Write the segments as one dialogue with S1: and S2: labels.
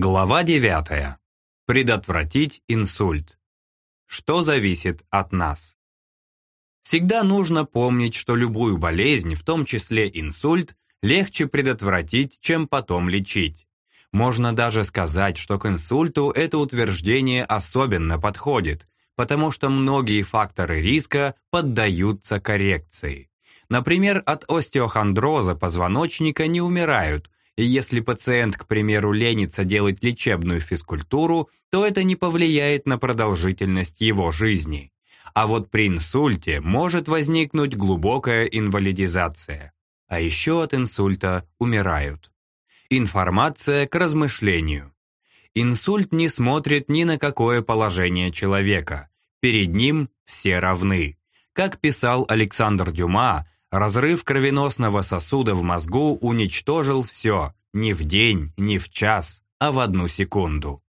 S1: Глава 9. Предотвратить инсульт. Что зависит от нас? Всегда нужно помнить, что любую болезнь, в том числе инсульт, легче предотвратить, чем потом лечить. Можно даже сказать, что к инсульту это утверждение особенно подходит, потому что многие факторы риска поддаются коррекции. Например, от остеохондроза позвоночника не умирают, и если пациент, к примеру, ленится делать лечебную физкультуру, то это не повлияет на продолжительность его жизни. А вот при инсульте может возникнуть глубокая инвалидизация. А еще от инсульта умирают. Информация к размышлению. Инсульт не смотрит ни на какое положение человека. Перед ним все равны. Как писал Александр Дюма, Разрыв кровеносного сосуда в мозгу уничтожил все, не в день, не в час, а в одну секунду.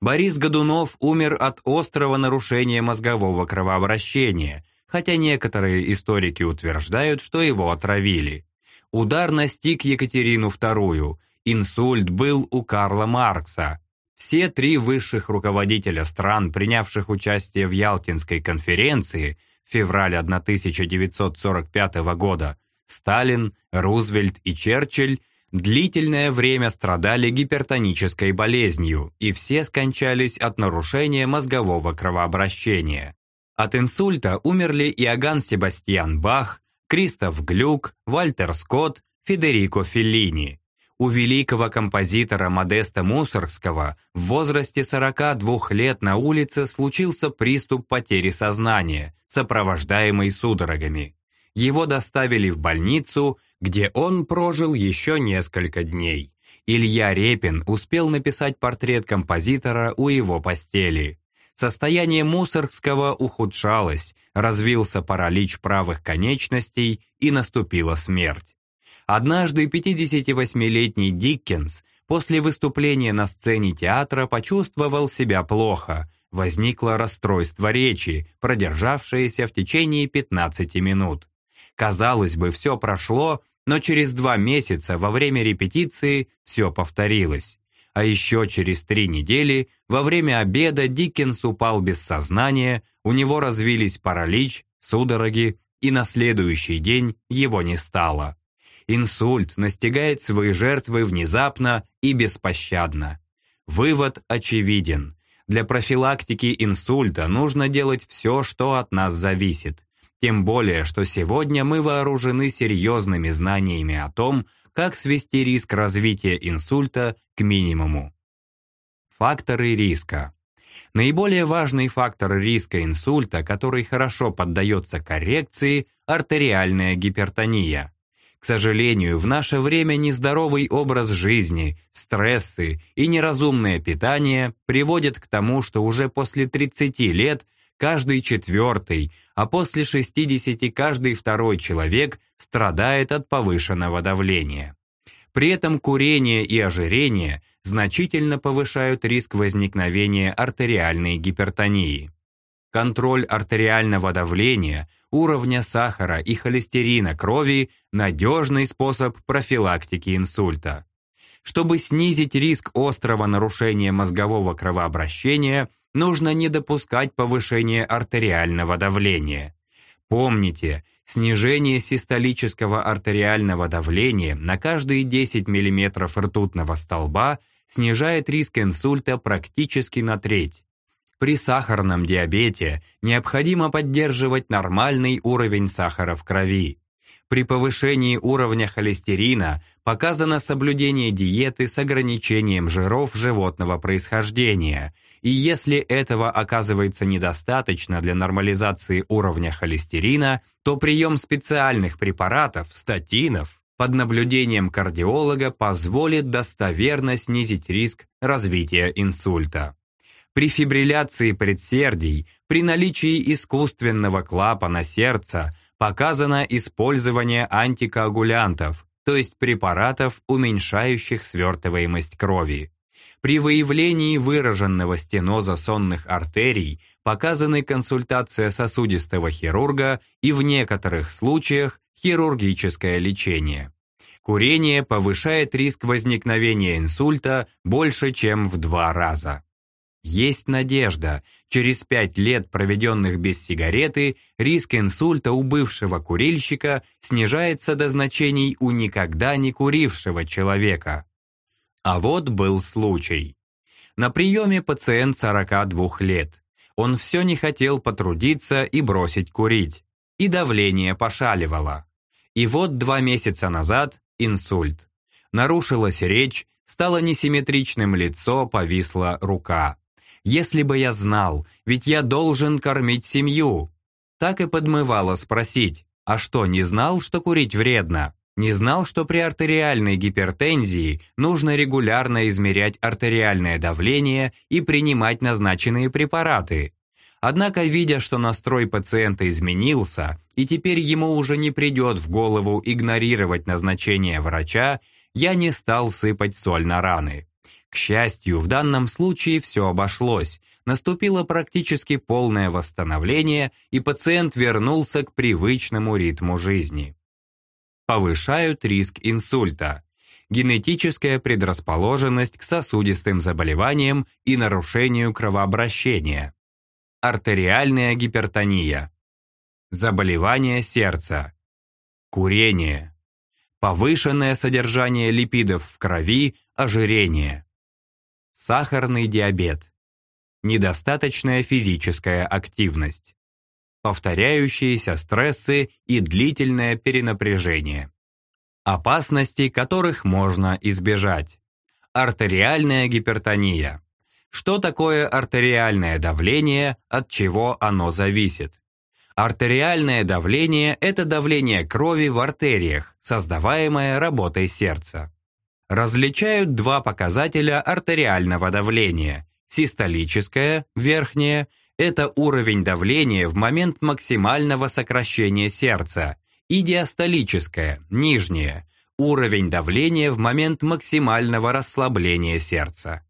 S1: Борис Годунов умер от острого нарушения мозгового кровообращения, хотя некоторые историки утверждают, что его отравили. Удар настиг Екатерину II, инсульт был у Карла Маркса. Все три высших руководителя стран, принявших участие в Ялтинской конференции, февраль 1945 года, Сталин, Рузвельт и Черчилль длительное время страдали гипертонической болезнью, и все скончались от нарушения мозгового кровообращения. От инсульта умерли Иоганн Себастьян Бах, Кристоф Глюк, Вальтер Скотт, Федерико Феллини. У великого композитора Модеста Мусоргского в возрасте 42 лет на улице случился приступ потери сознания, сопровождаемый судорогами. Его доставили в больницу, где он прожил еще несколько дней. Илья Репин успел написать портрет композитора у его постели. Состояние Мусоргского ухудшалось, развился паралич правых конечностей и наступила смерть. Однажды 58-летний Диккенс после выступления на сцене театра почувствовал себя плохо. Возникло расстройство речи, продержавшееся в течение 15 минут. Казалось бы, все прошло, но через два месяца во время репетиции все повторилось. А еще через три недели во время обеда Диккенс упал без сознания, у него развились паралич, судороги, и на следующий день его не стало. Инсульт настигает свои жертвы внезапно и беспощадно. Вывод очевиден. Для профилактики инсульта нужно делать все, что от нас зависит. Тем более, что сегодня мы вооружены серьезными знаниями о том, как свести риск развития инсульта к минимуму. Факторы риска. Наиболее важный фактор риска инсульта, который хорошо поддается коррекции – артериальная гипертония. Сожалению, в наше время нездоровый образ жизни, стрессы и неразумное питание приводят к тому, что уже после 30 лет каждый четвертый, а после 60 каждый второй человек страдает от повышенного давления. При этом курение и ожирение значительно повышают риск возникновения артериальной гипертонии. Контроль артериального давления, уровня сахара и холестерина крови – надежный способ профилактики инсульта. Чтобы снизить риск острого нарушения мозгового кровообращения, нужно не допускать повышения артериального давления. Помните, снижение систолического артериального давления на каждые 10 мм ртутного столба снижает риск инсульта практически на треть. При сахарном диабете необходимо поддерживать нормальный уровень сахара в крови. При повышении уровня холестерина показано соблюдение диеты с ограничением жиров животного происхождения, и если этого оказывается недостаточно для нормализации уровня холестерина, то прием специальных препаратов, статинов, под наблюдением кардиолога позволит достоверно снизить риск развития инсульта. При фибрилляции предсердий, при наличии искусственного клапана сердца показано использование антикоагулянтов, то есть препаратов, уменьшающих свертываемость крови. При выявлении выраженного стеноза сонных артерий показаны консультация сосудистого хирурга и в некоторых случаях хирургическое лечение. Курение повышает риск возникновения инсульта больше, чем в два раза. Есть надежда. Через пять лет, проведенных без сигареты, риск инсульта у бывшего курильщика снижается до значений у никогда не курившего человека. А вот был случай. На приеме пациент 42 лет. Он все не хотел потрудиться и бросить курить. И давление пошаливало. И вот два месяца назад инсульт. Нарушилась речь, стало несимметричным лицо, повисла рука. Если бы я знал, ведь я должен кормить семью. Так и подмывало спросить, а что, не знал, что курить вредно? Не знал, что при артериальной гипертензии нужно регулярно измерять артериальное давление и принимать назначенные препараты. Однако, видя, что настрой пациента изменился, и теперь ему уже не придет в голову игнорировать назначение врача, я не стал сыпать соль на раны. К счастью, в данном случае все обошлось. Наступило практически полное восстановление, и пациент вернулся к привычному ритму жизни. Повышают риск инсульта. Генетическая предрасположенность к сосудистым заболеваниям и нарушению кровообращения артериальная гипертония, заболевание сердца, курение, повышенное содержание липидов в крови, ожирение, сахарный диабет, недостаточная физическая активность, повторяющиеся стрессы и длительное перенапряжение, опасности которых можно избежать, артериальная гипертония, что такое артериальное давление, от чего оно зависит? Артериальное давление – это давление крови в артериях, создаваемое работой сердца. Различают два показателя артериального давления. Систолическое, верхнее – это уровень давления в момент максимального сокращения сердца, и диастолическое, нижнее – уровень давления в момент максимального расслабления сердца.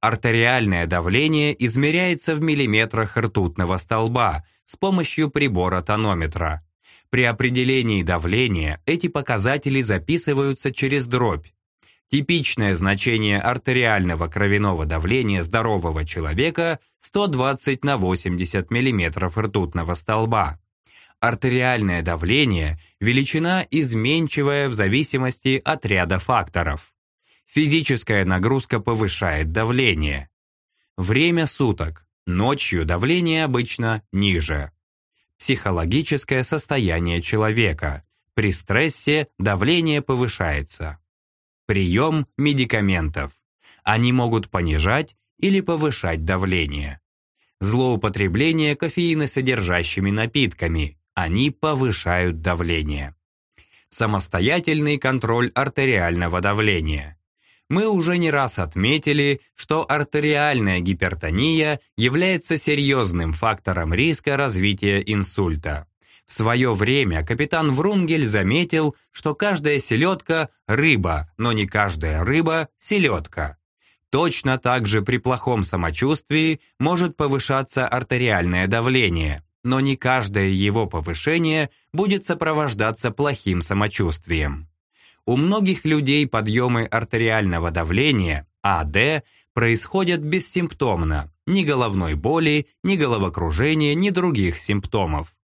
S1: Артериальное давление измеряется в миллиметрах ртутного столба с помощью прибора тонометра. При определении давления эти показатели записываются через дробь. Типичное значение артериального кровяного давления здорового человека 120 на 80 мм ртутного столба. Артериальное давление – величина изменчивая в зависимости от ряда факторов. Физическая нагрузка повышает давление. Время суток. Ночью давление обычно ниже. Психологическое состояние человека. При стрессе давление повышается. Прием медикаментов. Они могут понижать или повышать давление. Злоупотребление кофеиносодержащими напитками. Они повышают давление. Самостоятельный контроль артериального давления мы уже не раз отметили, что артериальная гипертония является серьезным фактором риска развития инсульта. В свое время капитан Врунгель заметил, что каждая селедка – рыба, но не каждая рыба – селедка. Точно так же при плохом самочувствии может повышаться артериальное давление, но не каждое его повышение будет сопровождаться плохим самочувствием. У многих людей подъемы артериального давления, АД, происходят бессимптомно, ни головной боли, ни головокружения, ни других симптомов.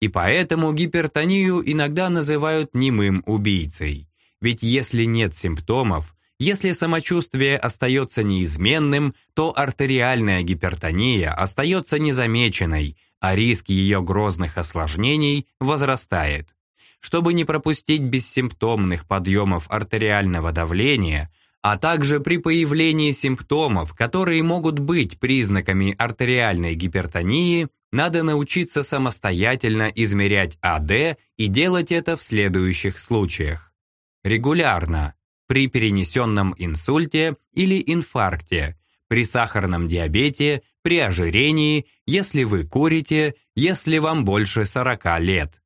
S1: И поэтому гипертонию иногда называют немым убийцей. Ведь если нет симптомов, если самочувствие остается неизменным, то артериальная гипертония остается незамеченной, а риск ее грозных осложнений возрастает. Чтобы не пропустить бессимптомных подъемов артериального давления, а также при появлении симптомов, которые могут быть признаками артериальной гипертонии, надо научиться самостоятельно измерять АД и делать это в следующих случаях. Регулярно, при перенесенном инсульте или инфаркте, при сахарном диабете, при ожирении, если вы курите, если вам больше 40 лет.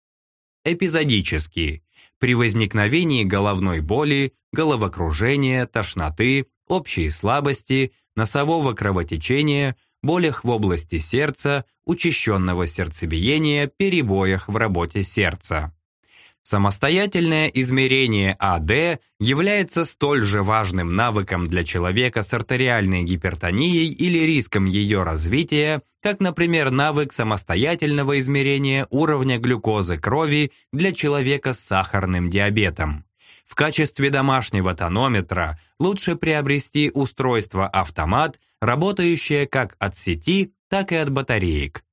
S1: Эпизодически, при возникновении головной боли, головокружения, тошноты, общей слабости, носового кровотечения, болях в области сердца, учащенного сердцебиения, перебоях в работе сердца. Самостоятельное измерение АД является столь же важным навыком для человека с артериальной гипертонией или риском ее развития, как, например, навык самостоятельного измерения уровня глюкозы крови для человека с сахарным диабетом. В качестве домашнего тонометра лучше приобрести устройство-автомат, работающее как от сети, так и от батареек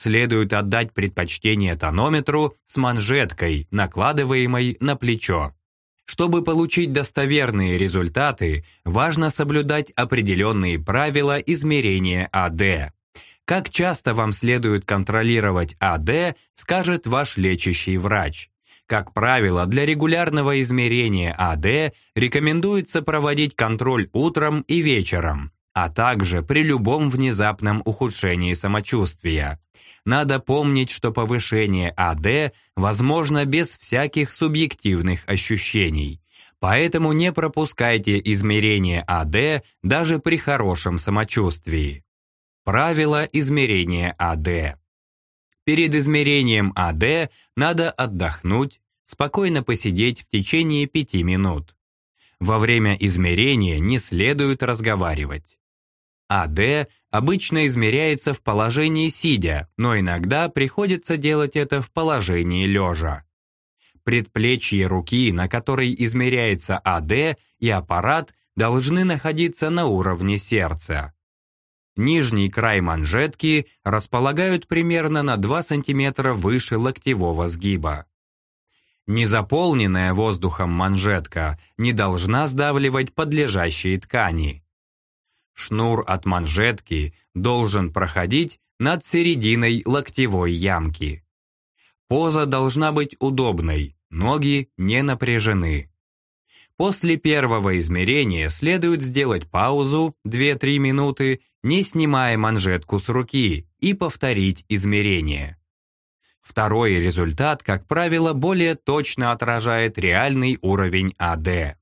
S1: следует отдать предпочтение тонометру с манжеткой, накладываемой на плечо. Чтобы получить достоверные результаты, важно соблюдать определенные правила измерения АД. Как часто вам следует контролировать АД, скажет ваш лечащий врач. Как правило, для регулярного измерения АД рекомендуется проводить контроль утром и вечером, а также при любом внезапном ухудшении самочувствия надо помнить, что повышение АД возможно без всяких субъективных ощущений. Поэтому не пропускайте измерение АД даже при хорошем самочувствии. Правило измерения АД. Перед измерением АД надо отдохнуть, спокойно посидеть в течение 5 минут. Во время измерения не следует разговаривать. АД обычно измеряется в положении сидя, но иногда приходится делать это в положении лежа. Предплечье руки, на которой измеряется АД, и аппарат должны находиться на уровне сердца. Нижний край манжетки располагают примерно на 2 см выше локтевого сгиба. Незаполненная воздухом манжетка не должна сдавливать подлежащие ткани. Шнур от манжетки должен проходить над серединой локтевой ямки. Поза должна быть удобной, ноги не напряжены. После первого измерения следует сделать паузу 2-3 минуты, не снимая манжетку с руки, и повторить измерение. Второй результат, как правило, более точно отражает реальный уровень АД.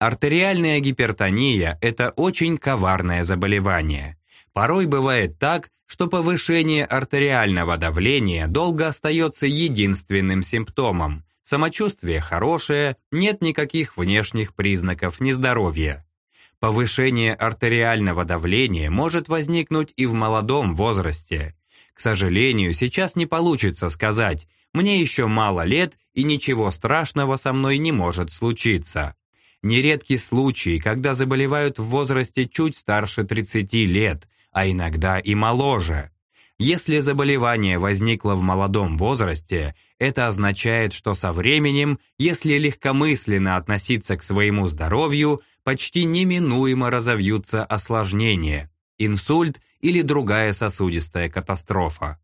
S1: Артериальная гипертония – это очень коварное заболевание. Порой бывает так, что повышение артериального давления долго остается единственным симптомом. Самочувствие хорошее, нет никаких внешних признаков нездоровья. Повышение артериального давления может возникнуть и в молодом возрасте. К сожалению, сейчас не получится сказать «мне еще мало лет и ничего страшного со мной не может случиться». Нередки случаи, когда заболевают в возрасте чуть старше 30 лет, а иногда и моложе. Если заболевание возникло в молодом возрасте, это означает, что со временем, если легкомысленно относиться к своему здоровью, почти неминуемо разовьются осложнения, инсульт или другая сосудистая катастрофа.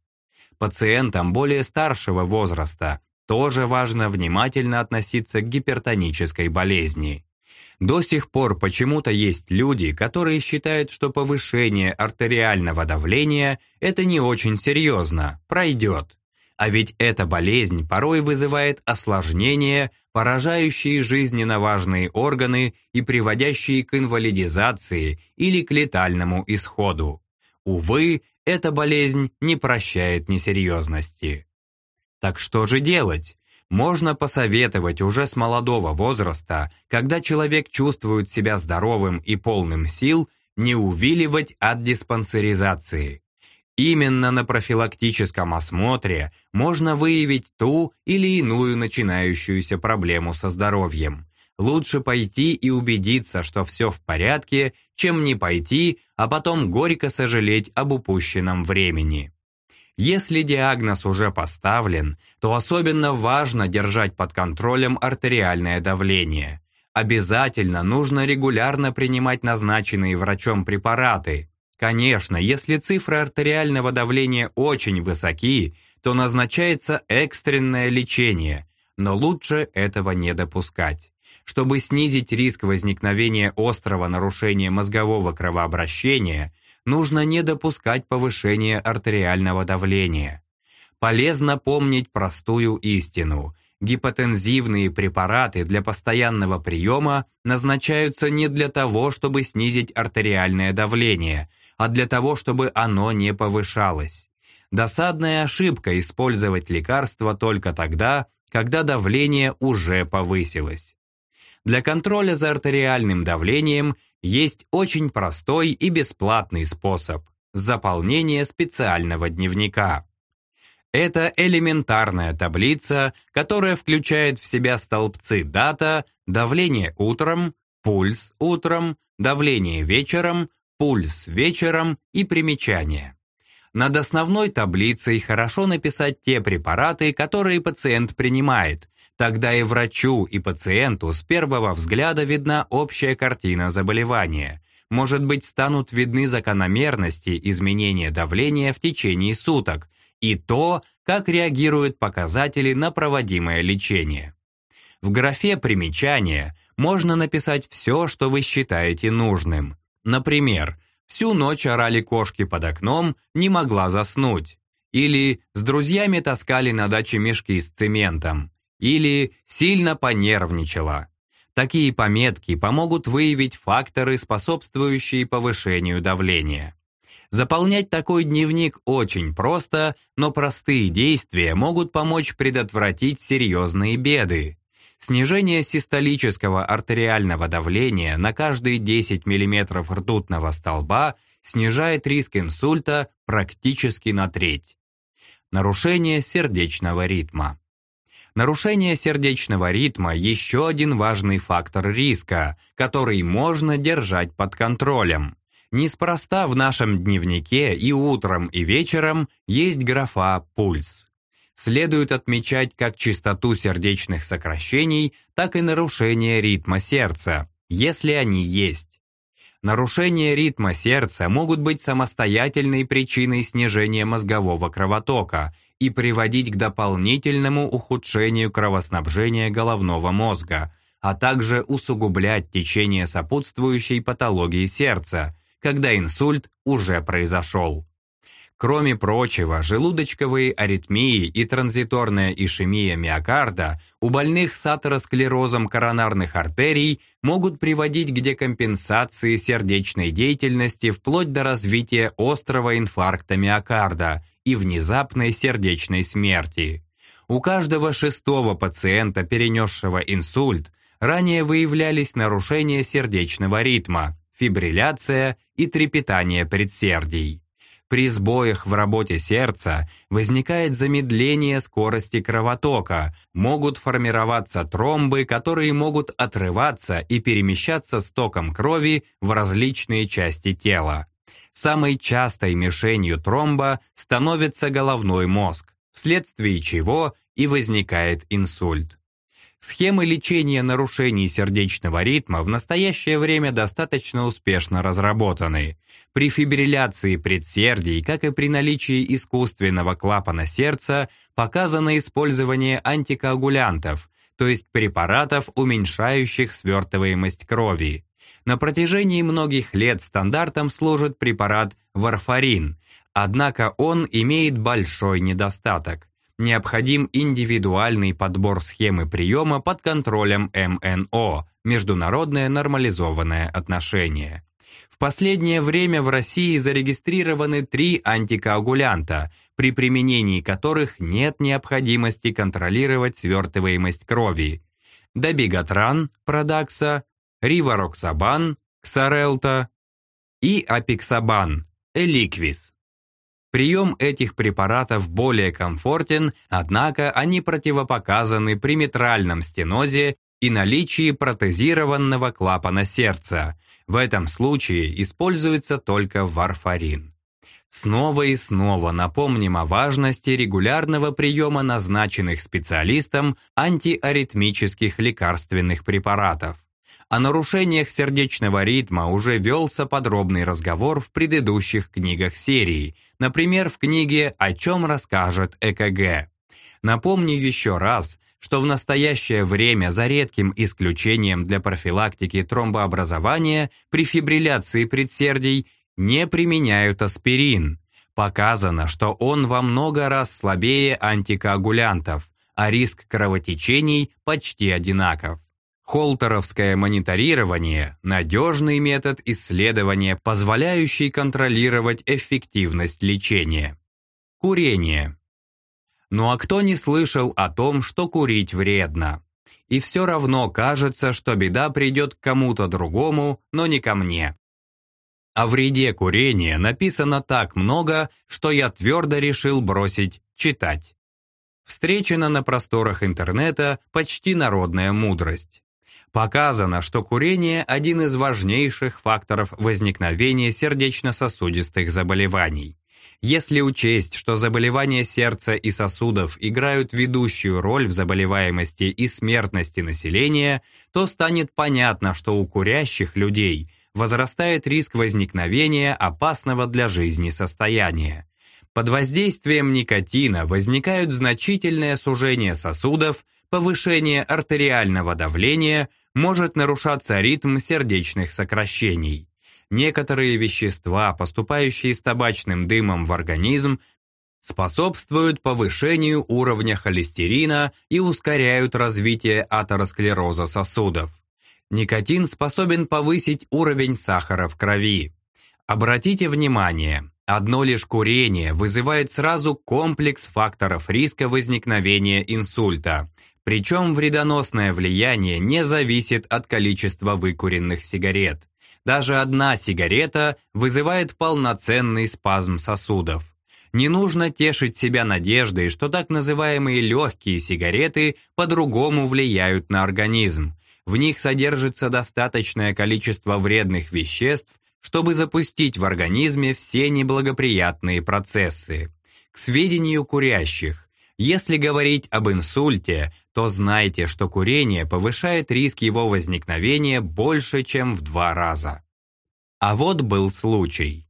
S1: Пациентам более старшего возраста тоже важно внимательно относиться к гипертонической болезни. До сих пор почему-то есть люди, которые считают, что повышение артериального давления – это не очень серьезно, пройдет. А ведь эта болезнь порой вызывает осложнения, поражающие жизненно важные органы и приводящие к инвалидизации или к летальному исходу. Увы, эта болезнь не прощает несерьезности. Так что же делать? Можно посоветовать уже с молодого возраста, когда человек чувствует себя здоровым и полным сил, не увиливать от диспансеризации. Именно на профилактическом осмотре можно выявить ту или иную начинающуюся проблему со здоровьем. Лучше пойти и убедиться, что все в порядке, чем не пойти, а потом горько сожалеть об упущенном времени. Если диагноз уже поставлен, то особенно важно держать под контролем артериальное давление. Обязательно нужно регулярно принимать назначенные врачом препараты. Конечно, если цифры артериального давления очень высоки, то назначается экстренное лечение, но лучше этого не допускать. Чтобы снизить риск возникновения острого нарушения мозгового кровообращения – нужно не допускать повышения артериального давления. Полезно помнить простую истину. Гипотензивные препараты для постоянного приема назначаются не для того, чтобы снизить артериальное давление, а для того, чтобы оно не повышалось. Досадная ошибка использовать лекарства только тогда, когда давление уже повысилось. Для контроля за артериальным давлением есть очень простой и бесплатный способ – заполнение специального дневника. Это элементарная таблица, которая включает в себя столбцы дата, давление утром, пульс утром, давление вечером, пульс вечером и примечания. Над основной таблицей хорошо написать те препараты, которые пациент принимает. Тогда и врачу, и пациенту с первого взгляда видна общая картина заболевания. Может быть, станут видны закономерности изменения давления в течение суток и то, как реагируют показатели на проводимое лечение. В графе «Примечания» можно написать все, что вы считаете нужным. Например, Всю ночь орали кошки под окном, не могла заснуть. Или с друзьями таскали на даче мешки с цементом. Или сильно понервничала. Такие пометки помогут выявить факторы, способствующие повышению давления. Заполнять такой дневник очень просто, но простые действия могут помочь предотвратить серьезные беды. Снижение систолического артериального давления на каждые 10 мм ртутного столба снижает риск инсульта практически на треть. Нарушение сердечного ритма. Нарушение сердечного ритма – еще один важный фактор риска, который можно держать под контролем. Неспроста в нашем дневнике и утром, и вечером есть графа «Пульс» следует отмечать как частоту сердечных сокращений, так и нарушение ритма сердца, если они есть. Нарушения ритма сердца могут быть самостоятельной причиной снижения мозгового кровотока и приводить к дополнительному ухудшению кровоснабжения головного мозга, а также усугублять течение сопутствующей патологии сердца, когда инсульт уже произошел. Кроме прочего, желудочковые аритмии и транзиторная ишемия миокарда у больных с атеросклерозом коронарных артерий могут приводить к декомпенсации сердечной деятельности вплоть до развития острого инфаркта миокарда и внезапной сердечной смерти. У каждого шестого пациента, перенесшего инсульт, ранее выявлялись нарушения сердечного ритма, фибрилляция и трепетание предсердий. При сбоях в работе сердца возникает замедление скорости кровотока, могут формироваться тромбы, которые могут отрываться и перемещаться с током крови в различные части тела. Самой частой мишенью тромба становится головной мозг, вследствие чего и возникает инсульт. Схемы лечения нарушений сердечного ритма в настоящее время достаточно успешно разработаны. При фибрилляции предсердий, как и при наличии искусственного клапана сердца, показано использование антикоагулянтов, то есть препаратов, уменьшающих свертываемость крови. На протяжении многих лет стандартом служит препарат варфарин, однако он имеет большой недостаток необходим индивидуальный подбор схемы приема под контролем МНО – Международное нормализованное отношение. В последнее время в России зарегистрированы три антикоагулянта, при применении которых нет необходимости контролировать свертываемость крови. Добигатран, Продакса, Ривароксабан, Ксарелта и Апиксабан, Эликвис. Прием этих препаратов более комфортен, однако они противопоказаны при митральном стенозе и наличии протезированного клапана сердца. В этом случае используется только варфарин. Снова и снова напомним о важности регулярного приема назначенных специалистам антиаритмических лекарственных препаратов. О нарушениях сердечного ритма уже велся подробный разговор в предыдущих книгах серии, например, в книге «О чем расскажет ЭКГ». Напомню еще раз, что в настоящее время за редким исключением для профилактики тромбообразования при фибрилляции предсердий не применяют аспирин. Показано, что он во много раз слабее антикоагулянтов, а риск кровотечений почти одинаков. Холтеровское мониторирование – надежный метод исследования, позволяющий контролировать эффективность лечения. Курение. Ну а кто не слышал о том, что курить вредно? И все равно кажется, что беда придет к кому-то другому, но не ко мне. О вреде курения написано так много, что я твердо решил бросить читать. Встречена на просторах интернета почти народная мудрость. Показано, что курение – один из важнейших факторов возникновения сердечно-сосудистых заболеваний. Если учесть, что заболевания сердца и сосудов играют ведущую роль в заболеваемости и смертности населения, то станет понятно, что у курящих людей возрастает риск возникновения опасного для жизни состояния. Под воздействием никотина возникают значительное сужение сосудов, повышение артериального давления, может нарушаться ритм сердечных сокращений. Некоторые вещества, поступающие с табачным дымом в организм, способствуют повышению уровня холестерина и ускоряют развитие атеросклероза сосудов. Никотин способен повысить уровень сахара в крови. Обратите внимание, одно лишь курение вызывает сразу комплекс факторов риска возникновения инсульта, причем вредоносное влияние не зависит от количества выкуренных сигарет. Даже одна сигарета вызывает полноценный спазм сосудов. Не нужно тешить себя надеждой, что так называемые легкие сигареты по-другому влияют на организм. В них содержится достаточное количество вредных веществ, чтобы запустить в организме все неблагоприятные процессы. К сведению курящих, если говорить об инсульте, то знайте, что курение повышает риск его возникновения больше, чем в два раза. А вот был случай.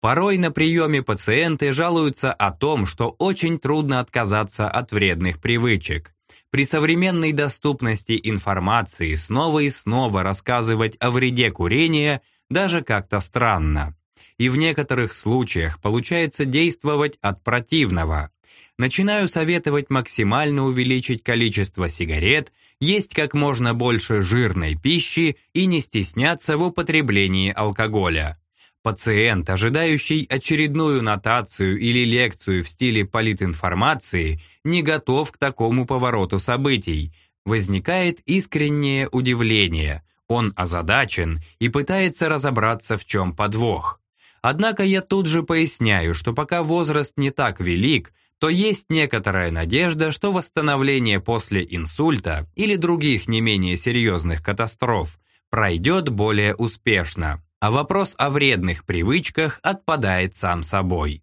S1: Порой на приеме пациенты жалуются о том, что очень трудно отказаться от вредных привычек. При современной доступности информации снова и снова рассказывать о вреде курения даже как-то странно. И в некоторых случаях получается действовать от противного начинаю советовать максимально увеличить количество сигарет, есть как можно больше жирной пищи и не стесняться в употреблении алкоголя. Пациент, ожидающий очередную нотацию или лекцию в стиле политинформации, не готов к такому повороту событий. Возникает искреннее удивление. Он озадачен и пытается разобраться, в чем подвох. Однако я тут же поясняю, что пока возраст не так велик, то есть некоторая надежда, что восстановление после инсульта или других не менее серьезных катастроф пройдет более успешно, а вопрос о вредных привычках отпадает сам собой.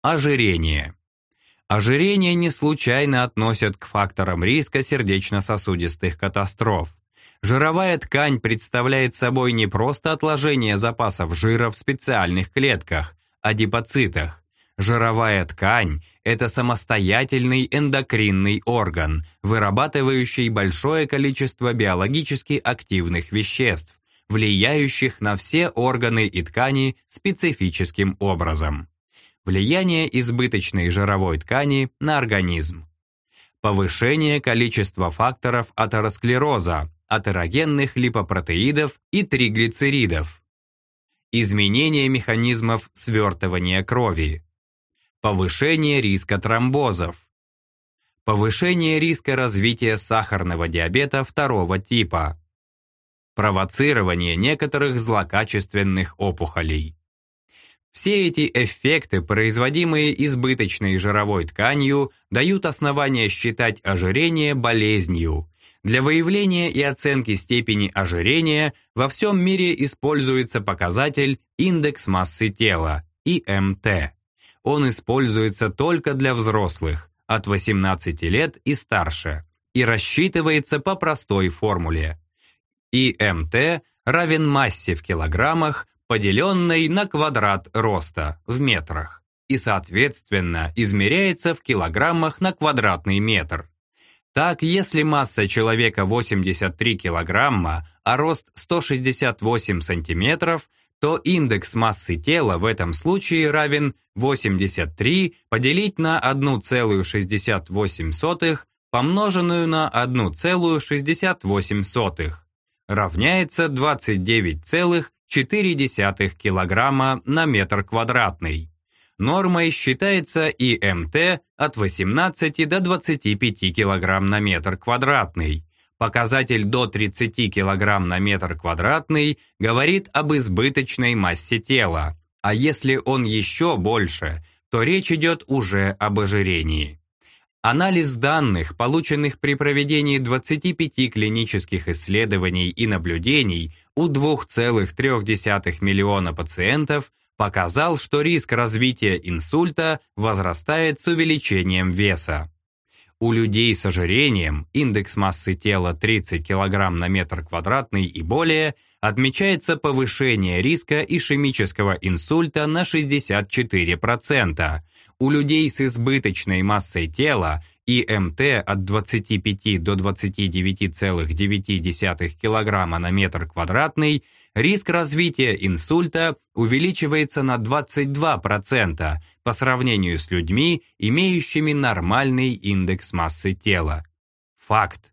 S1: Ожирение. Ожирение не случайно относят к факторам риска сердечно-сосудистых катастроф. Жировая ткань представляет собой не просто отложение запасов жира в специальных клетках, адипоцитах, Жировая ткань – это самостоятельный эндокринный орган, вырабатывающий большое количество биологически активных веществ, влияющих на все органы и ткани специфическим образом. Влияние избыточной жировой ткани на организм. Повышение количества факторов атеросклероза, атерогенных липопротеидов и триглицеридов. Изменение механизмов свертывания крови, Повышение риска тромбозов. Повышение риска развития сахарного диабета второго типа. Провоцирование некоторых злокачественных опухолей. Все эти эффекты, производимые избыточной жировой тканью, дают основания считать ожирение болезнью. Для выявления и оценки степени ожирения во всем мире используется показатель индекс массы тела, ИМТ он используется только для взрослых, от 18 лет и старше, и рассчитывается по простой формуле. ИМТ равен массе в килограммах, поделенной на квадрат роста в метрах, и, соответственно, измеряется в килограммах на квадратный метр. Так, если масса человека 83 килограмма, а рост 168 сантиметров – то индекс массы тела в этом случае равен 83 поделить на 1,68 помноженную на 1,68 равняется 29,4 килограмма на метр квадратный. нормой считается и МТ от 18 до 25 кг на метр квадратный. Показатель до 30 кг на метр квадратный говорит об избыточной массе тела, а если он еще больше, то речь идет уже об ожирении. Анализ данных, полученных при проведении 25 клинических исследований и наблюдений у 2,3 миллиона пациентов, показал, что риск развития инсульта возрастает с увеличением веса. У людей с ожирением, индекс массы тела 30 кг на метр квадратный и более, отмечается повышение риска ишемического инсульта на 64%. У людей с избыточной массой тела ИМТ от 25 до 29,9 кг на метр квадратный, риск развития инсульта увеличивается на 22% по сравнению с людьми, имеющими нормальный индекс массы тела. Факт.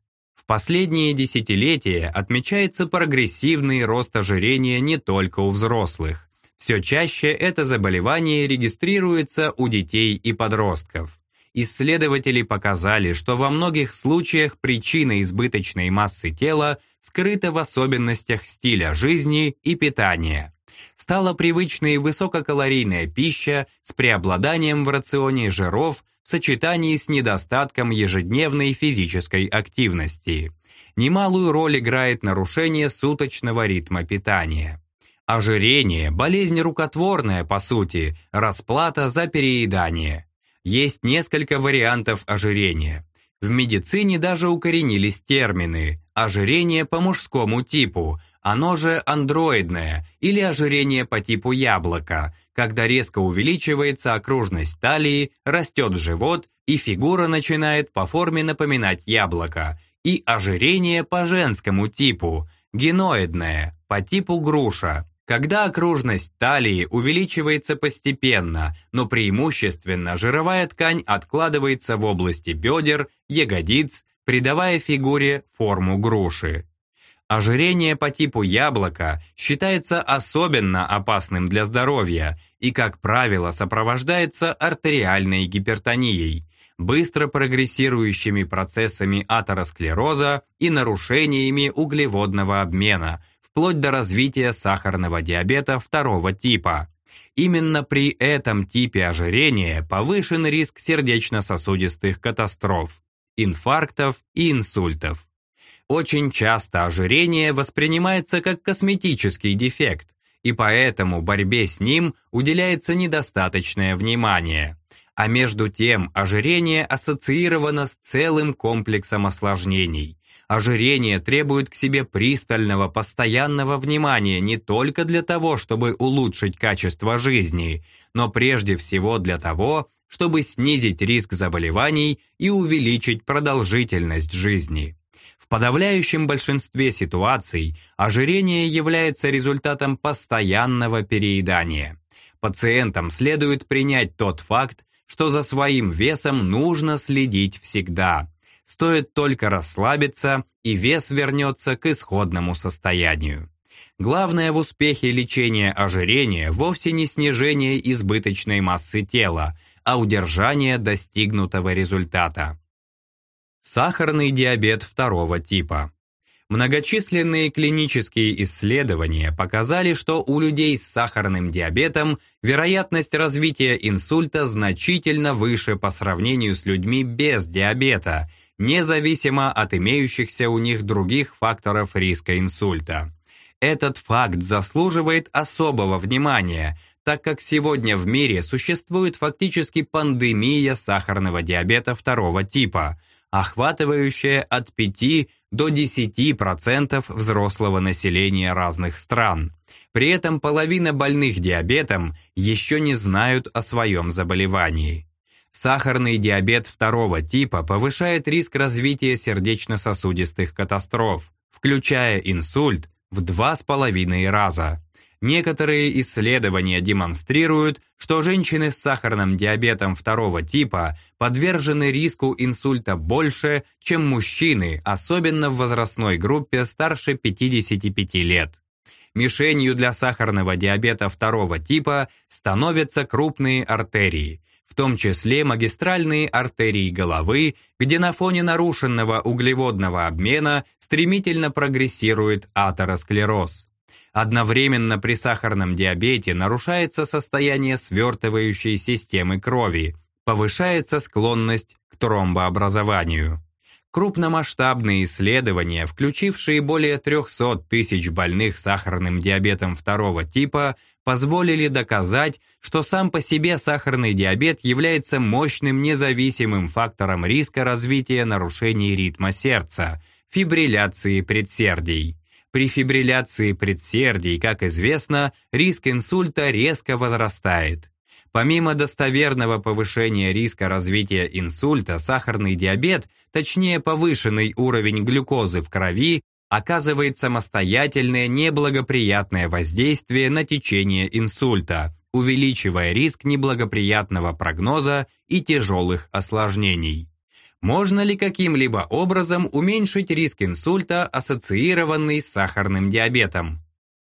S1: Последние десятилетия отмечается прогрессивный рост ожирения не только у взрослых. Все чаще это заболевание регистрируется у детей и подростков. Исследователи показали, что во многих случаях причина избыточной массы тела скрыта в особенностях стиля жизни и питания. Стала привычной высококалорийная пища с преобладанием в рационе жиров в сочетании с недостатком ежедневной физической активности. Немалую роль играет нарушение суточного ритма питания. Ожирение – болезнь рукотворная, по сути, расплата за переедание. Есть несколько вариантов ожирения. В медицине даже укоренились термины «ожирение по мужскому типу», оно же андроидное, или ожирение по типу яблока, когда резко увеличивается окружность талии, растет живот и фигура начинает по форме напоминать яблоко, и ожирение по женскому типу, геноидное, по типу груша, когда окружность талии увеличивается постепенно, но преимущественно жировая ткань откладывается в области бедер, ягодиц, придавая фигуре форму груши. Ожирение по типу яблока считается особенно опасным для здоровья и, как правило, сопровождается артериальной гипертонией, быстро прогрессирующими процессами атеросклероза и нарушениями углеводного обмена, вплоть до развития сахарного диабета второго типа. Именно при этом типе ожирения повышен риск сердечно-сосудистых катастроф, инфарктов и инсультов. Очень часто ожирение воспринимается как косметический дефект, и поэтому борьбе с ним уделяется недостаточное внимание. А между тем ожирение ассоциировано с целым комплексом осложнений, Ожирение требует к себе пристального, постоянного внимания не только для того, чтобы улучшить качество жизни, но прежде всего для того, чтобы снизить риск заболеваний и увеличить продолжительность жизни. В подавляющем большинстве ситуаций ожирение является результатом постоянного переедания. Пациентам следует принять тот факт, что за своим весом нужно следить всегда – Стоит только расслабиться, и вес вернется к исходному состоянию. Главное в успехе лечения ожирения вовсе не снижение избыточной массы тела, а удержание достигнутого результата. Сахарный диабет второго типа. Многочисленные клинические исследования показали, что у людей с сахарным диабетом вероятность развития инсульта значительно выше по сравнению с людьми без диабета, независимо от имеющихся у них других факторов риска инсульта. Этот факт заслуживает особого внимания, так как сегодня в мире существует фактически пандемия сахарного диабета второго типа – охватывающая от 5 до 10% взрослого населения разных стран. При этом половина больных диабетом еще не знают о своем заболевании. Сахарный диабет второго типа повышает риск развития сердечно-сосудистых катастроф, включая инсульт, в 2,5 раза. Некоторые исследования демонстрируют, что женщины с сахарным диабетом второго типа подвержены риску инсульта больше, чем мужчины, особенно в возрастной группе старше 55 лет. мишенью для сахарного диабета второго типа становятся крупные артерии, в том числе магистральные артерии головы, где на фоне нарушенного углеводного обмена стремительно прогрессирует атеросклероз. Одновременно при сахарном диабете нарушается состояние свертывающей системы крови, повышается склонность к тромбообразованию. Крупномасштабные исследования, включившие более 300 тысяч больных сахарным диабетом второго типа, позволили доказать, что сам по себе сахарный диабет является мощным независимым фактором риска развития нарушений ритма сердца, фибрилляции предсердий. При фибрилляции предсердий, как известно, риск инсульта резко возрастает. Помимо достоверного повышения риска развития инсульта, сахарный диабет, точнее повышенный уровень глюкозы в крови, оказывает самостоятельное неблагоприятное воздействие на течение инсульта, увеличивая риск неблагоприятного прогноза и тяжелых осложнений. Можно ли каким-либо образом уменьшить риск инсульта, ассоциированный с сахарным диабетом?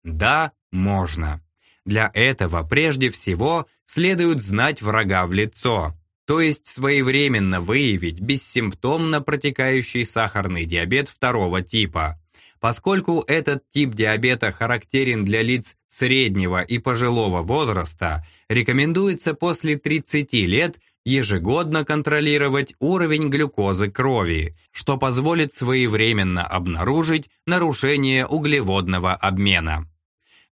S1: Да, можно. Для этого прежде всего следует знать врага в лицо, то есть своевременно выявить бессимптомно протекающий сахарный диабет второго типа. Поскольку этот тип диабета характерен для лиц среднего и пожилого возраста, рекомендуется после 30 лет ежегодно контролировать уровень глюкозы крови, что позволит своевременно обнаружить нарушение углеводного обмена.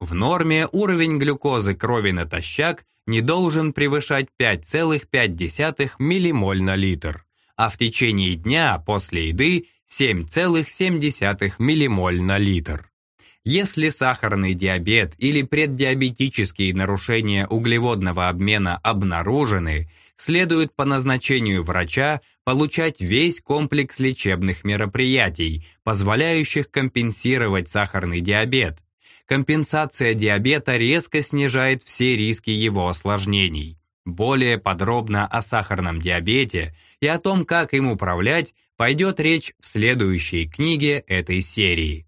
S1: В норме уровень глюкозы крови натощак не должен превышать 5,5 ммоль на литр, а в течение дня после еды 7,7 ммоль на литр. Если сахарный диабет или преддиабетические нарушения углеводного обмена обнаружены, следует по назначению врача получать весь комплекс лечебных мероприятий, позволяющих компенсировать сахарный диабет, компенсация диабета резко снижает все риски его осложнений. Более подробно о сахарном диабете и о том, как им управлять, пойдет речь в следующей книге этой серии.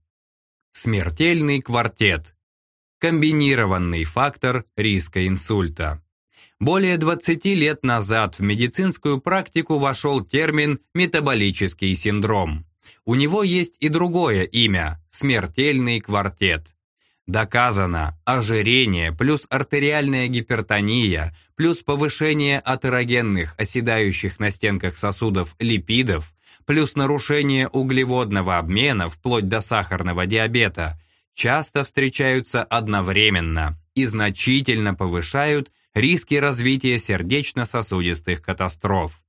S1: Смертельный квартет. Комбинированный фактор риска инсульта. Более 20 лет назад в медицинскую практику вошел термин «метаболический синдром». У него есть и другое имя – смертельный квартет. Доказано, ожирение плюс артериальная гипертония плюс повышение атерогенных, оседающих на стенках сосудов липидов плюс нарушение углеводного обмена вплоть до сахарного диабета часто встречаются одновременно и значительно повышают риски развития сердечно-сосудистых катастроф.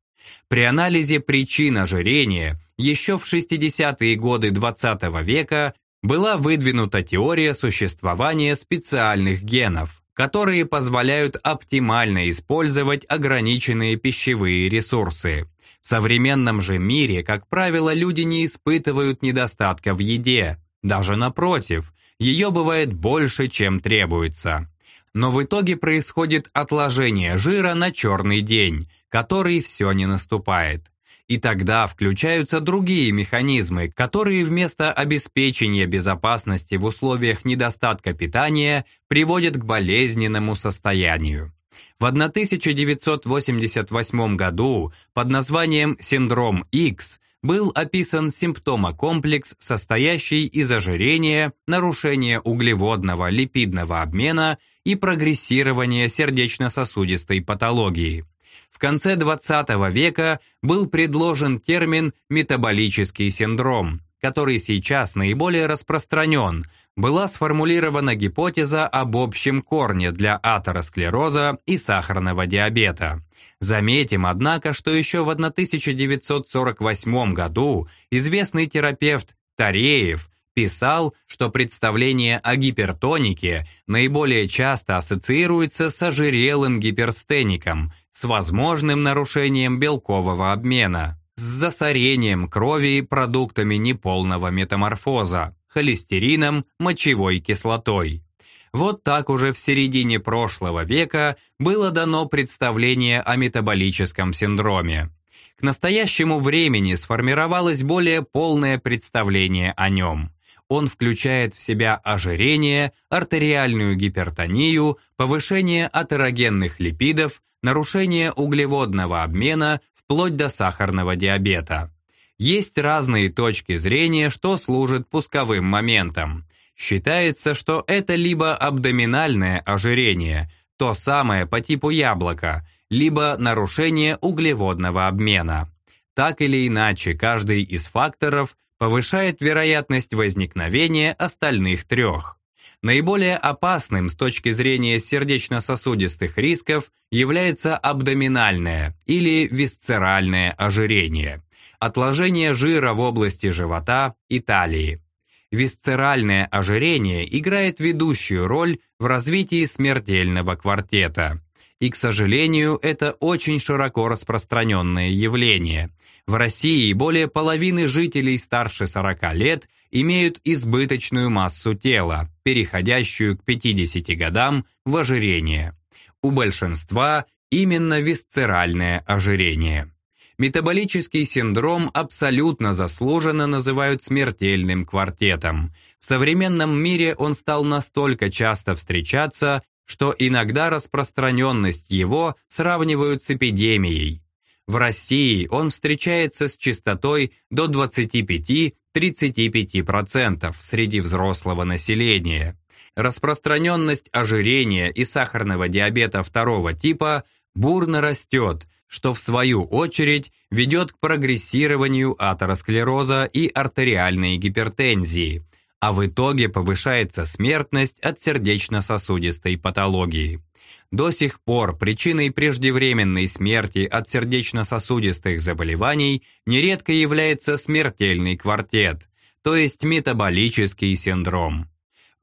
S1: При анализе причин ожирения еще в 60-е годы XX -го века была выдвинута теория существования специальных генов, которые позволяют оптимально использовать ограниченные пищевые ресурсы. В современном же мире, как правило, люди не испытывают недостатка в еде. Даже напротив, ее бывает больше, чем требуется. Но в итоге происходит отложение жира на черный день, который все не наступает. И тогда включаются другие механизмы, которые вместо обеспечения безопасности в условиях недостатка питания приводят к болезненному состоянию. В 1988 году под названием «Синдром X» был описан симптомокомплекс, состоящий из ожирения, нарушения углеводного липидного обмена и прогрессирования сердечно-сосудистой патологии. В конце 20 века был предложен термин «метаболический синдром», который сейчас наиболее распространен, была сформулирована гипотеза об общем корне для атеросклероза и сахарного диабета. Заметим, однако, что еще в 1948 году известный терапевт Тареев писал, что представление о гипертонике наиболее часто ассоциируется с ожирелым гиперстеником, с возможным нарушением белкового обмена, с засорением крови продуктами неполного метаморфоза, холестерином, мочевой кислотой. Вот так уже в середине прошлого века было дано представление о метаболическом синдроме. К настоящему времени сформировалось более полное представление о нем. Он включает в себя ожирение, артериальную гипертонию, повышение атерогенных липидов, нарушение углеводного обмена вплоть до сахарного диабета. Есть разные точки зрения, что служит пусковым моментом. Считается, что это либо абдоминальное ожирение, то самое по типу яблока, либо нарушение углеводного обмена. Так или иначе, каждый из факторов повышает вероятность возникновения остальных трех. Наиболее опасным с точки зрения сердечно-сосудистых рисков является абдоминальное или висцеральное ожирение, отложение жира в области живота и талии. Висцеральное ожирение играет ведущую роль в развитии смертельного квартета. И, к сожалению, это очень широко распространенное явление. В России более половины жителей старше 40 лет имеют избыточную массу тела, переходящую к 50 годам в ожирение. У большинства именно висцеральное ожирение. Метаболический синдром абсолютно заслуженно называют смертельным квартетом. В современном мире он стал настолько часто встречаться, что иногда распространенность его сравнивают с эпидемией. В России он встречается с частотой до 25-35% среди взрослого населения. Распространенность ожирения и сахарного диабета второго типа бурно растет, что в свою очередь ведет к прогрессированию атеросклероза и артериальной гипертензии – а в итоге повышается смертность от сердечно-сосудистой патологии. До сих пор причиной преждевременной смерти от сердечно-сосудистых заболеваний нередко является смертельный квартет, то есть метаболический синдром.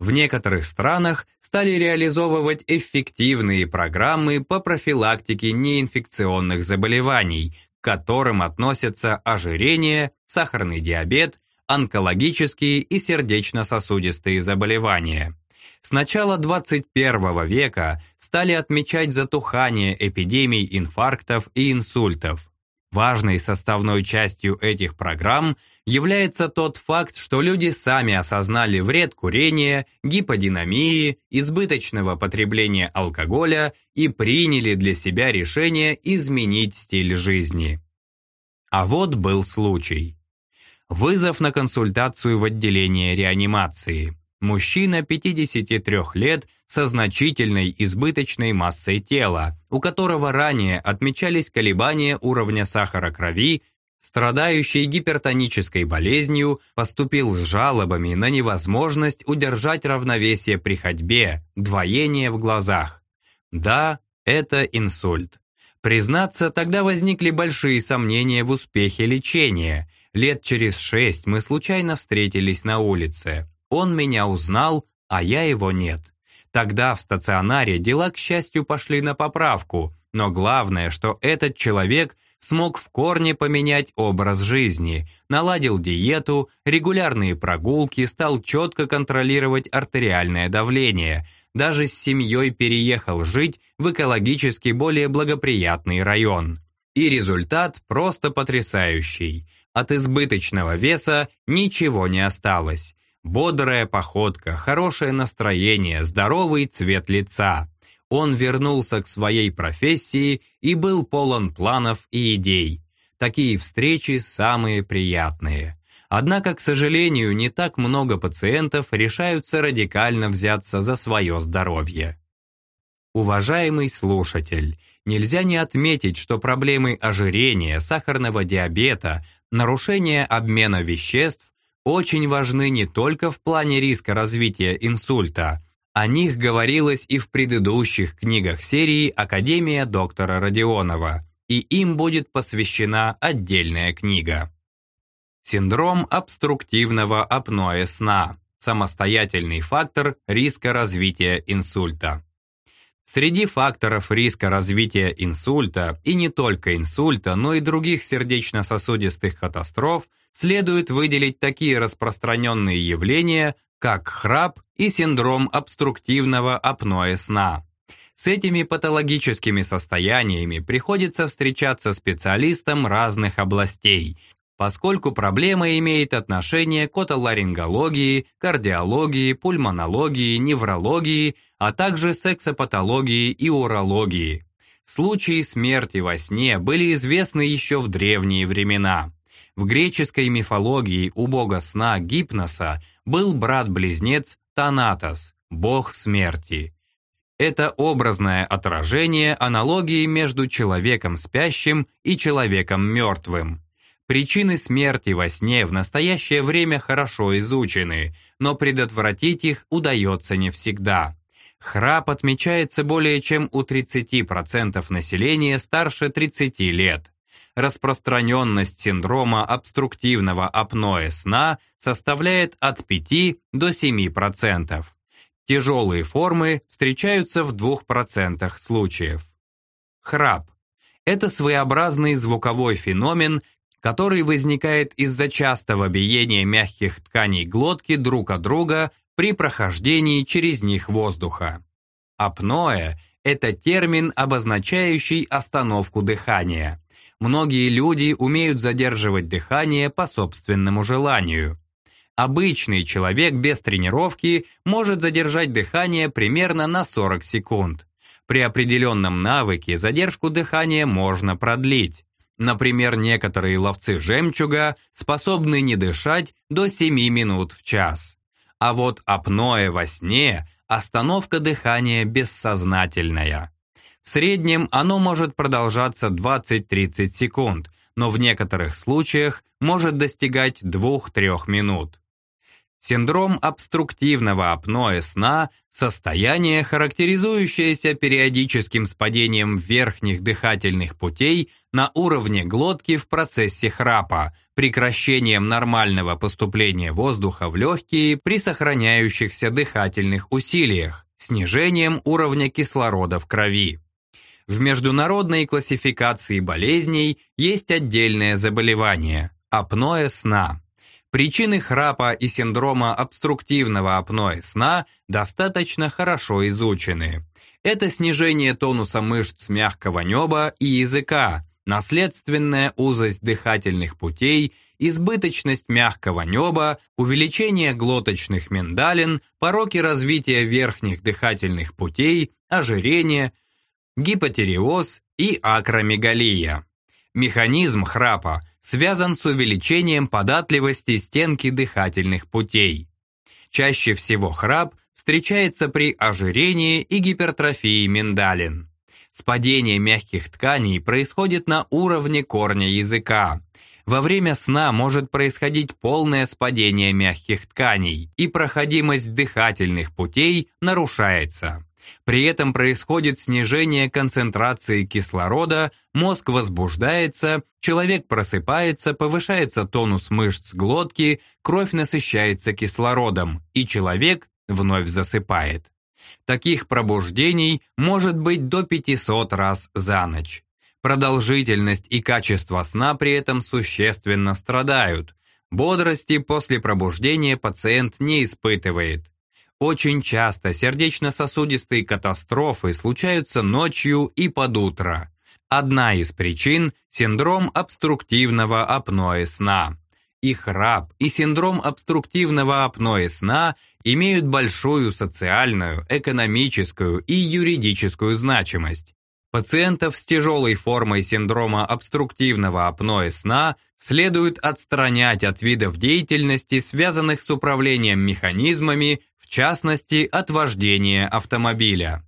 S1: В некоторых странах стали реализовывать эффективные программы по профилактике неинфекционных заболеваний, к которым относятся ожирение, сахарный диабет, онкологические и сердечно-сосудистые заболевания. С начала 21 века стали отмечать затухание эпидемий инфарктов и инсультов. Важной составной частью этих программ является тот факт, что люди сами осознали вред курения, гиподинамии, избыточного потребления алкоголя и приняли для себя решение изменить стиль жизни. А вот был случай. Вызов на консультацию в отделение реанимации. Мужчина 53 лет со значительной избыточной массой тела, у которого ранее отмечались колебания уровня сахара крови, страдающий гипертонической болезнью, поступил с жалобами на невозможность удержать равновесие при ходьбе, двоение в глазах. Да, это инсульт. Признаться, тогда возникли большие сомнения в успехе лечения – Лет через шесть мы случайно встретились на улице. Он меня узнал, а я его нет. Тогда в стационаре дела, к счастью, пошли на поправку, но главное, что этот человек смог в корне поменять образ жизни, наладил диету, регулярные прогулки, стал четко контролировать артериальное давление, даже с семьей переехал жить в экологически более благоприятный район. И результат просто потрясающий – от избыточного веса ничего не осталось. Бодрая походка, хорошее настроение, здоровый цвет лица. Он вернулся к своей профессии и был полон планов и идей. Такие встречи самые приятные. Однако, к сожалению, не так много пациентов решаются радикально взяться за свое здоровье. Уважаемый слушатель, нельзя не отметить, что проблемы ожирения, сахарного диабета, нарушения обмена веществ очень важны не только в плане риска развития инсульта. О них говорилось и в предыдущих книгах серии «Академия доктора Родионова», и им будет посвящена отдельная книга. Синдром обструктивного апноэ сна – самостоятельный фактор риска развития инсульта. Среди факторов риска развития инсульта, и не только инсульта, но и других сердечно-сосудистых катастроф, следует выделить такие распространенные явления, как храп и синдром обструктивного апноэ сна. С этими патологическими состояниями приходится встречаться специалистам разных областей, поскольку проблема имеет отношение к отоларингологии, кардиологии, пульмонологии, неврологии, а также сексопатологии и урологии. Случаи смерти во сне были известны еще в древние времена. В греческой мифологии у бога сна Гипноса был брат-близнец Танатос, бог смерти. Это образное отражение аналогии между человеком спящим и человеком мертвым. Причины смерти во сне в настоящее время хорошо изучены, но предотвратить их удается не всегда. Храп отмечается более чем у 30% населения старше 30 лет. Распространенность синдрома обструктивного апноэ сна составляет от 5 до 7%. Тяжелые формы встречаются в 2% случаев. Храп – это своеобразный звуковой феномен, который возникает из-за частого биения мягких тканей глотки друг от друга при прохождении через них воздуха. Апноэ – это термин, обозначающий остановку дыхания. Многие люди умеют задерживать дыхание по собственному желанию. Обычный человек без тренировки может задержать дыхание примерно на 40 секунд. При определенном навыке задержку дыхания можно продлить. Например, некоторые ловцы жемчуга способны не дышать до 7 минут в час. А вот апноэ во сне – остановка дыхания бессознательная. В среднем оно может продолжаться 20-30 секунд, но в некоторых случаях может достигать 2-3 минут. Синдром обструктивного апноэ сна – состояние, характеризующееся периодическим спадением верхних дыхательных путей на уровне глотки в процессе храпа, прекращением нормального поступления воздуха в легкие при сохраняющихся дыхательных усилиях, снижением уровня кислорода в крови. В международной классификации болезней есть отдельное заболевание – апноэ сна – Причины храпа и синдрома обструктивного апноэ сна достаточно хорошо изучены. Это снижение тонуса мышц мягкого неба и языка, наследственная узость дыхательных путей, избыточность мягкого неба, увеличение глоточных миндалин, пороки развития верхних дыхательных путей, ожирение, гипотереоз и акромегалия. Механизм храпа связан с увеличением податливости стенки дыхательных путей. Чаще всего храп встречается при ожирении и гипертрофии миндалин. Спадение мягких тканей происходит на уровне корня языка. Во время сна может происходить полное спадение мягких тканей, и проходимость дыхательных путей нарушается. При этом происходит снижение концентрации кислорода, мозг возбуждается, человек просыпается, повышается тонус мышц глотки, кровь насыщается кислородом, и человек вновь засыпает. Таких пробуждений может быть до 500 раз за ночь. Продолжительность и качество сна при этом существенно страдают. Бодрости после пробуждения пациент не испытывает. Очень часто сердечно-сосудистые катастрофы случаются ночью и под утро. Одна из причин – синдром обструктивного апноэ сна. И храп, и синдром обструктивного апноэ сна имеют большую социальную, экономическую и юридическую значимость. Пациентов с тяжелой формой синдрома обструктивного апноэ сна следует отстранять от видов деятельности, связанных с управлением механизмами, частности, от вождения автомобиля.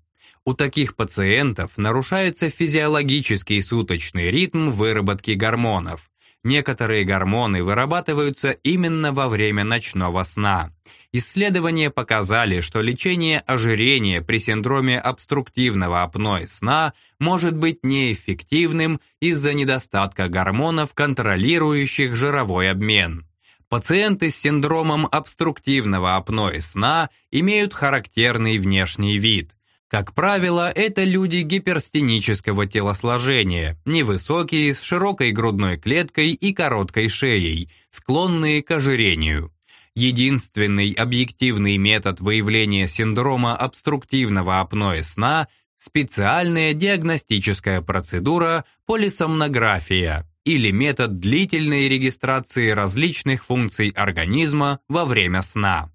S1: У таких пациентов нарушается физиологический суточный ритм выработки гормонов. Некоторые гормоны вырабатываются именно во время ночного сна. Исследования показали, что лечение ожирения при синдроме обструктивного апноэ сна может быть неэффективным из-за недостатка гормонов, контролирующих жировой обмен. Пациенты с синдромом обструктивного апноэ сна имеют характерный внешний вид. Как правило, это люди гиперстенического телосложения, невысокие, с широкой грудной клеткой и короткой шеей, склонные к ожирению. Единственный объективный метод выявления синдрома обструктивного апноэ сна – специальная диагностическая процедура полисомнография – или метод длительной регистрации различных функций организма во время сна.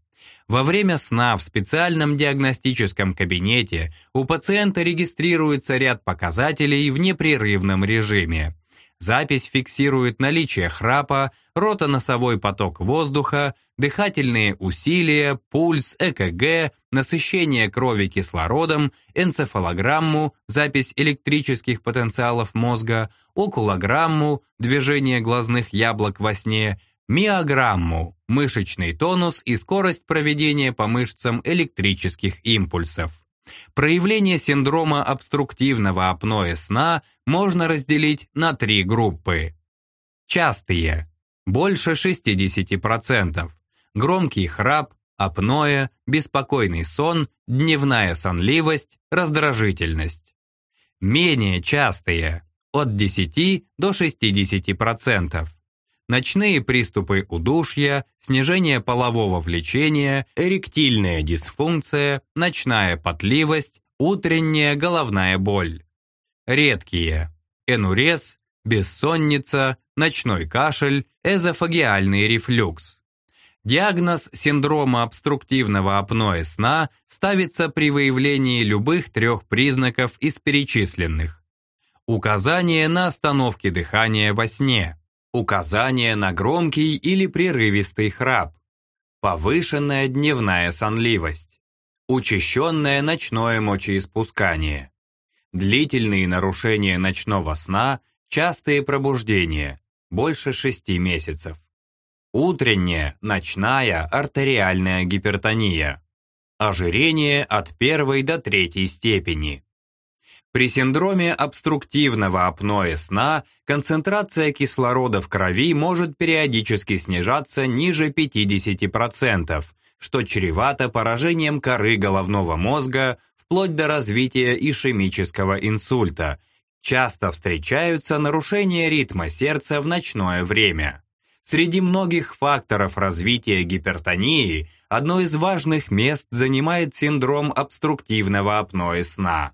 S1: Во время сна в специальном диагностическом кабинете у пациента регистрируется ряд показателей в непрерывном режиме. Запись фиксирует наличие храпа, ротоносовой поток воздуха, дыхательные усилия, пульс, ЭКГ, насыщение крови кислородом, энцефалограмму, запись электрических потенциалов мозга, окулограмму, движение глазных яблок во сне, миограмму, мышечный тонус и скорость проведения по мышцам электрических импульсов. Проявление синдрома обструктивного апноэ сна можно разделить на три группы. Частые – больше 60%, громкий храп, апноэ, беспокойный сон, дневная сонливость, раздражительность. Менее частые – от 10 до 60%, ночные приступы удушья, снижение полового влечения, эректильная дисфункция, ночная потливость, утренняя головная боль. Редкие – энурез, бессонница, ночной кашель, эзофагиальный рефлюкс. Диагноз синдрома обструктивного апноэ сна ставится при выявлении любых трех признаков из перечисленных. Указание на остановки дыхания во сне, Указание на громкий или прерывистый храп. Повышенная дневная сонливость. Учащенное ночное мочеиспускание. Длительные нарушения ночного сна, частые пробуждения, больше 6 месяцев. Утренняя, ночная артериальная гипертония. Ожирение от первой до третьей степени. При синдроме обструктивного апноэ сна концентрация кислорода в крови может периодически снижаться ниже 50%, что чревато поражением коры головного мозга вплоть до развития ишемического инсульта. Часто встречаются нарушения ритма сердца в ночное время. Среди многих факторов развития гипертонии одно из важных мест занимает синдром обструктивного апноэ сна.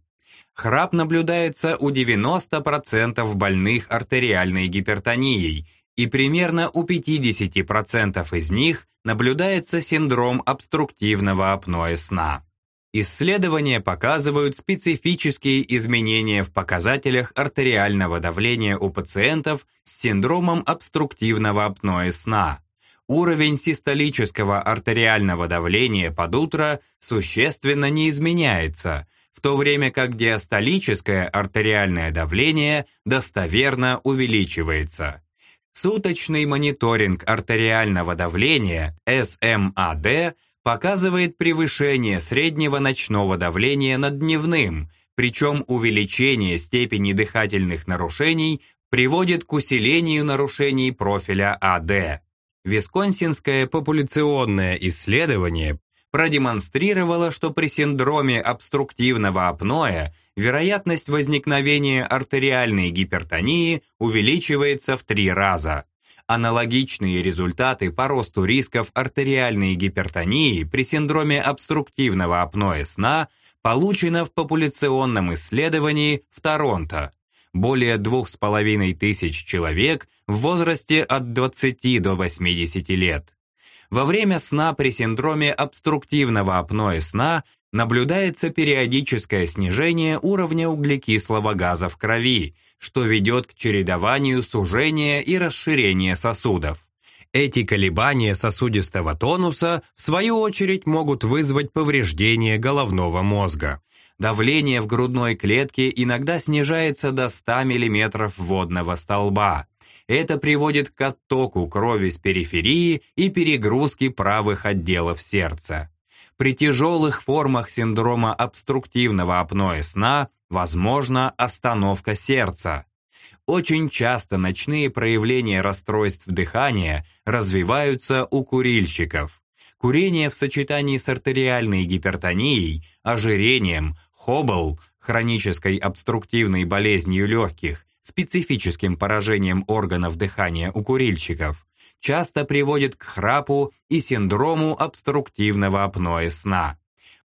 S1: Храп наблюдается у 90% больных артериальной гипертонией, и примерно у 50% из них наблюдается синдром обструктивного апноэ сна. Исследования показывают специфические изменения в показателях артериального давления у пациентов с синдромом обструктивного апноэ сна. Уровень систолического артериального давления под утро существенно не изменяется, то время как диастолическое артериальное давление достоверно увеличивается. Суточный мониторинг артериального давления СМАД показывает превышение среднего ночного давления над дневным, причем увеличение степени дыхательных нарушений приводит к усилению нарушений профиля АД. Висконсинское популяционное исследование продемонстрировала, что при синдроме обструктивного апноэ вероятность возникновения артериальной гипертонии увеличивается в три раза. Аналогичные результаты по росту рисков артериальной гипертонии при синдроме обструктивного апноэ сна получено в популяционном исследовании в Торонто. Более двух с половиной тысяч человек в возрасте от 20 до 80 лет. Во время сна при синдроме обструктивного апноэ сна наблюдается периодическое снижение уровня углекислого газа в крови, что ведет к чередованию сужения и расширения сосудов. Эти колебания сосудистого тонуса, в свою очередь, могут вызвать повреждение головного мозга. Давление в грудной клетке иногда снижается до 100 мм водного столба. Это приводит к оттоку крови с периферии и перегрузке правых отделов сердца. При тяжелых формах синдрома обструктивного апноэ сна возможна остановка сердца. Очень часто ночные проявления расстройств дыхания развиваются у курильщиков. Курение в сочетании с артериальной гипертонией, ожирением, хобл, хронической обструктивной болезнью легких специфическим поражением органов дыхания у курильщиков, часто приводит к храпу и синдрому обструктивного апноэ сна.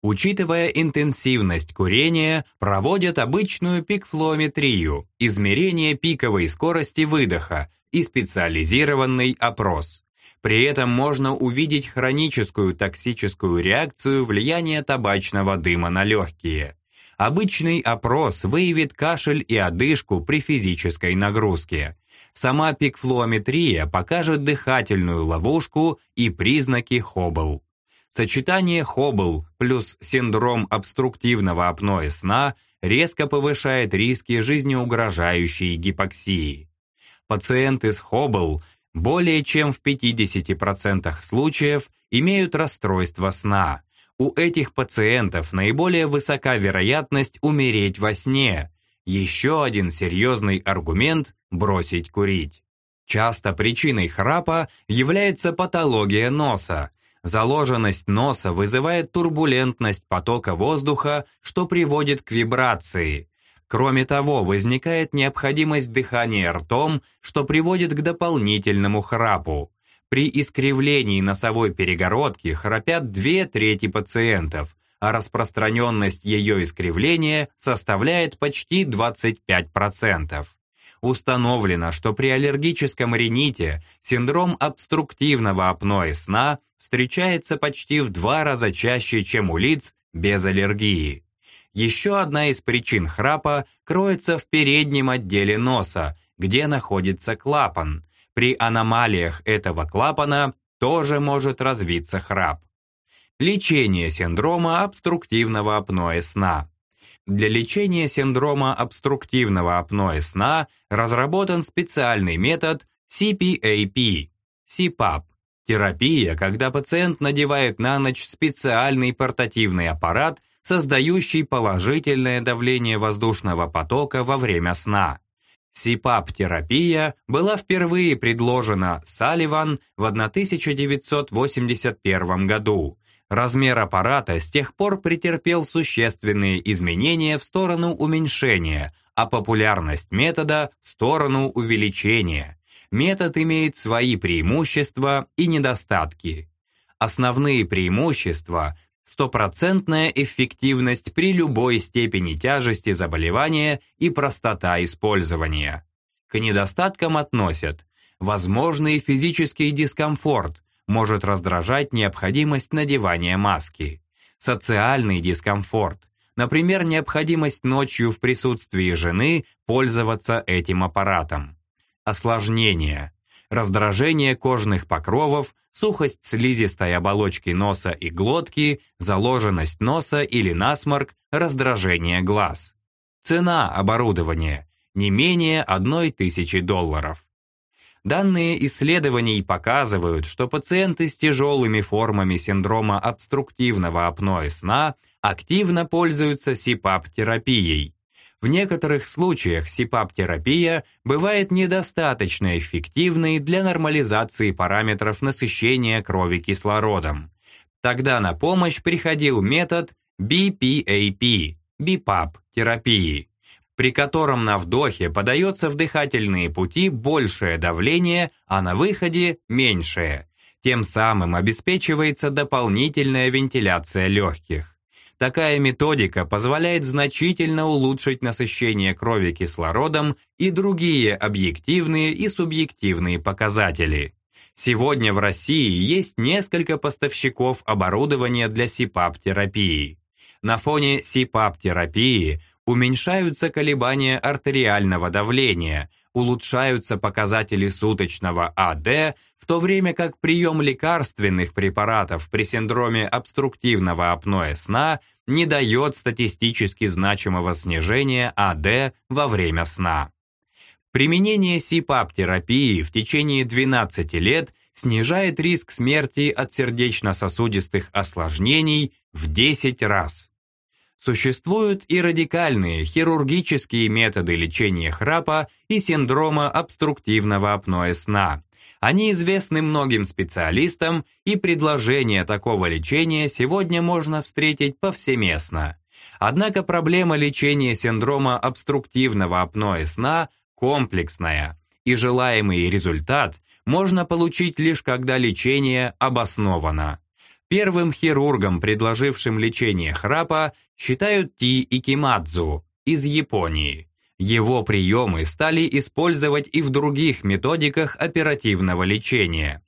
S1: Учитывая интенсивность курения, проводят обычную пикфлометрию, измерение пиковой скорости выдоха и специализированный опрос. При этом можно увидеть хроническую токсическую реакцию влияния табачного дыма на легкие. Обычный опрос выявит кашель и одышку при физической нагрузке. Сама пикфлометрия покажет дыхательную ловушку и признаки Хоббл. Сочетание Хоббл плюс синдром обструктивного апноэ сна резко повышает риски жизнеугрожающей гипоксии. Пациенты с Хоббл более чем в 50% случаев имеют расстройство сна. У этих пациентов наиболее высока вероятность умереть во сне. Еще один серьезный аргумент – бросить курить. Часто причиной храпа является патология носа. Заложенность носа вызывает турбулентность потока воздуха, что приводит к вибрации. Кроме того, возникает необходимость дыхания ртом, что приводит к дополнительному храпу. При искривлении носовой перегородки храпят две трети пациентов, а распространенность ее искривления составляет почти 25%. Установлено, что при аллергическом рините синдром обструктивного апноэ сна встречается почти в два раза чаще, чем у лиц без аллергии. Еще одна из причин храпа кроется в переднем отделе носа, где находится клапан. При аномалиях этого клапана тоже может развиться храп. Лечение синдрома обструктивного апноэ сна. Для лечения синдрома обструктивного апноэ сна разработан специальный метод CPAP, CPAP, терапия, когда пациент надевает на ночь специальный портативный аппарат создающий положительное давление воздушного потока во время сна. СИПАП-терапия была впервые предложена Салливан в 1981 году. Размер аппарата с тех пор претерпел существенные изменения в сторону уменьшения, а популярность метода в сторону увеличения. Метод имеет свои преимущества и недостатки. Основные преимущества стопроцентная эффективность при любой степени тяжести заболевания и простота использования. К недостаткам относят возможный физический дискомфорт, может раздражать необходимость надевания маски, социальный дискомфорт, например, необходимость ночью в присутствии жены пользоваться этим аппаратом, осложнения, раздражение кожных покровов, сухость слизистой оболочки носа и глотки, заложенность носа или насморк, раздражение глаз. Цена оборудования – не менее 1000 долларов. Данные исследований показывают, что пациенты с тяжелыми формами синдрома обструктивного апноэ сна активно пользуются СИПАП-терапией, в некоторых случаях СИПАП-терапия бывает недостаточно эффективной для нормализации параметров насыщения крови кислородом. Тогда на помощь приходил метод BPAP, BPAP-терапии, при котором на вдохе подается в дыхательные пути большее давление, а на выходе – меньшее. Тем самым обеспечивается дополнительная вентиляция легких. Такая методика позволяет значительно улучшить насыщение крови кислородом и другие объективные и субъективные показатели. Сегодня в России есть несколько поставщиков оборудования для СИПАП-терапии. На фоне СИПАП-терапии уменьшаются колебания артериального давления, улучшаются показатели суточного АД, в то время как прием лекарственных препаратов при синдроме обструктивного апноэ сна не дает статистически значимого снижения АД во время сна. Применение СИПАП-терапии в течение 12 лет снижает риск смерти от сердечно-сосудистых осложнений в 10 раз. Существуют и радикальные хирургические методы лечения храпа и синдрома обструктивного апноэ сна. Они известны многим специалистам, и предложение такого лечения сегодня можно встретить повсеместно. Однако проблема лечения синдрома обструктивного апноэ сна комплексная, и желаемый результат можно получить лишь когда лечение обосновано. Первым хирургом, предложившим лечение храпа, считают Ти Икимадзу из Японии. Его приемы стали использовать и в других методиках оперативного лечения.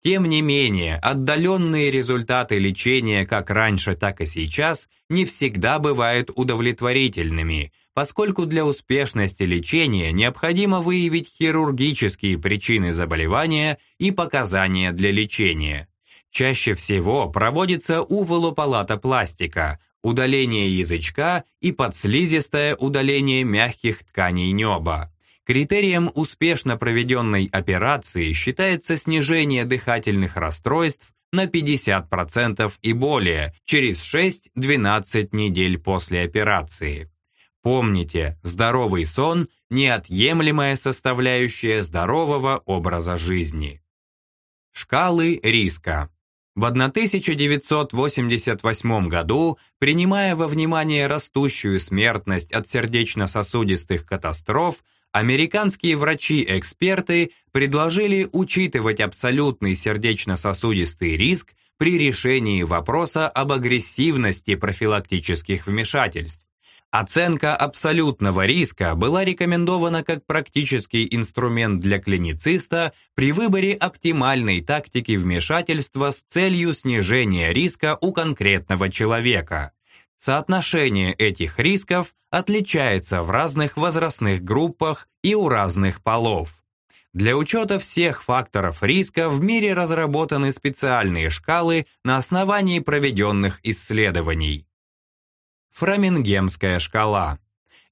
S1: Тем не менее, отдаленные результаты лечения как раньше, так и сейчас не всегда бывают удовлетворительными, поскольку для успешности лечения необходимо выявить хирургические причины заболевания и показания для лечения. Чаще всего проводится уволополатопластика, удаление язычка и подслизистое удаление мягких тканей неба. Критерием успешно проведенной операции считается снижение дыхательных расстройств на 50% и более через 6-12 недель после операции. Помните, здоровый сон – неотъемлемая составляющая здорового образа жизни. Шкалы риска. В 1988 году, принимая во внимание растущую смертность от сердечно-сосудистых катастроф, американские врачи-эксперты предложили учитывать абсолютный сердечно-сосудистый риск при решении вопроса об агрессивности профилактических вмешательств. Оценка абсолютного риска была рекомендована как практический инструмент для клинициста при выборе оптимальной тактики вмешательства с целью снижения риска у конкретного человека. Соотношение этих рисков отличается в разных возрастных группах и у разных полов. Для учета всех факторов риска в мире разработаны специальные шкалы на основании проведенных исследований. Фрамингемская шкала.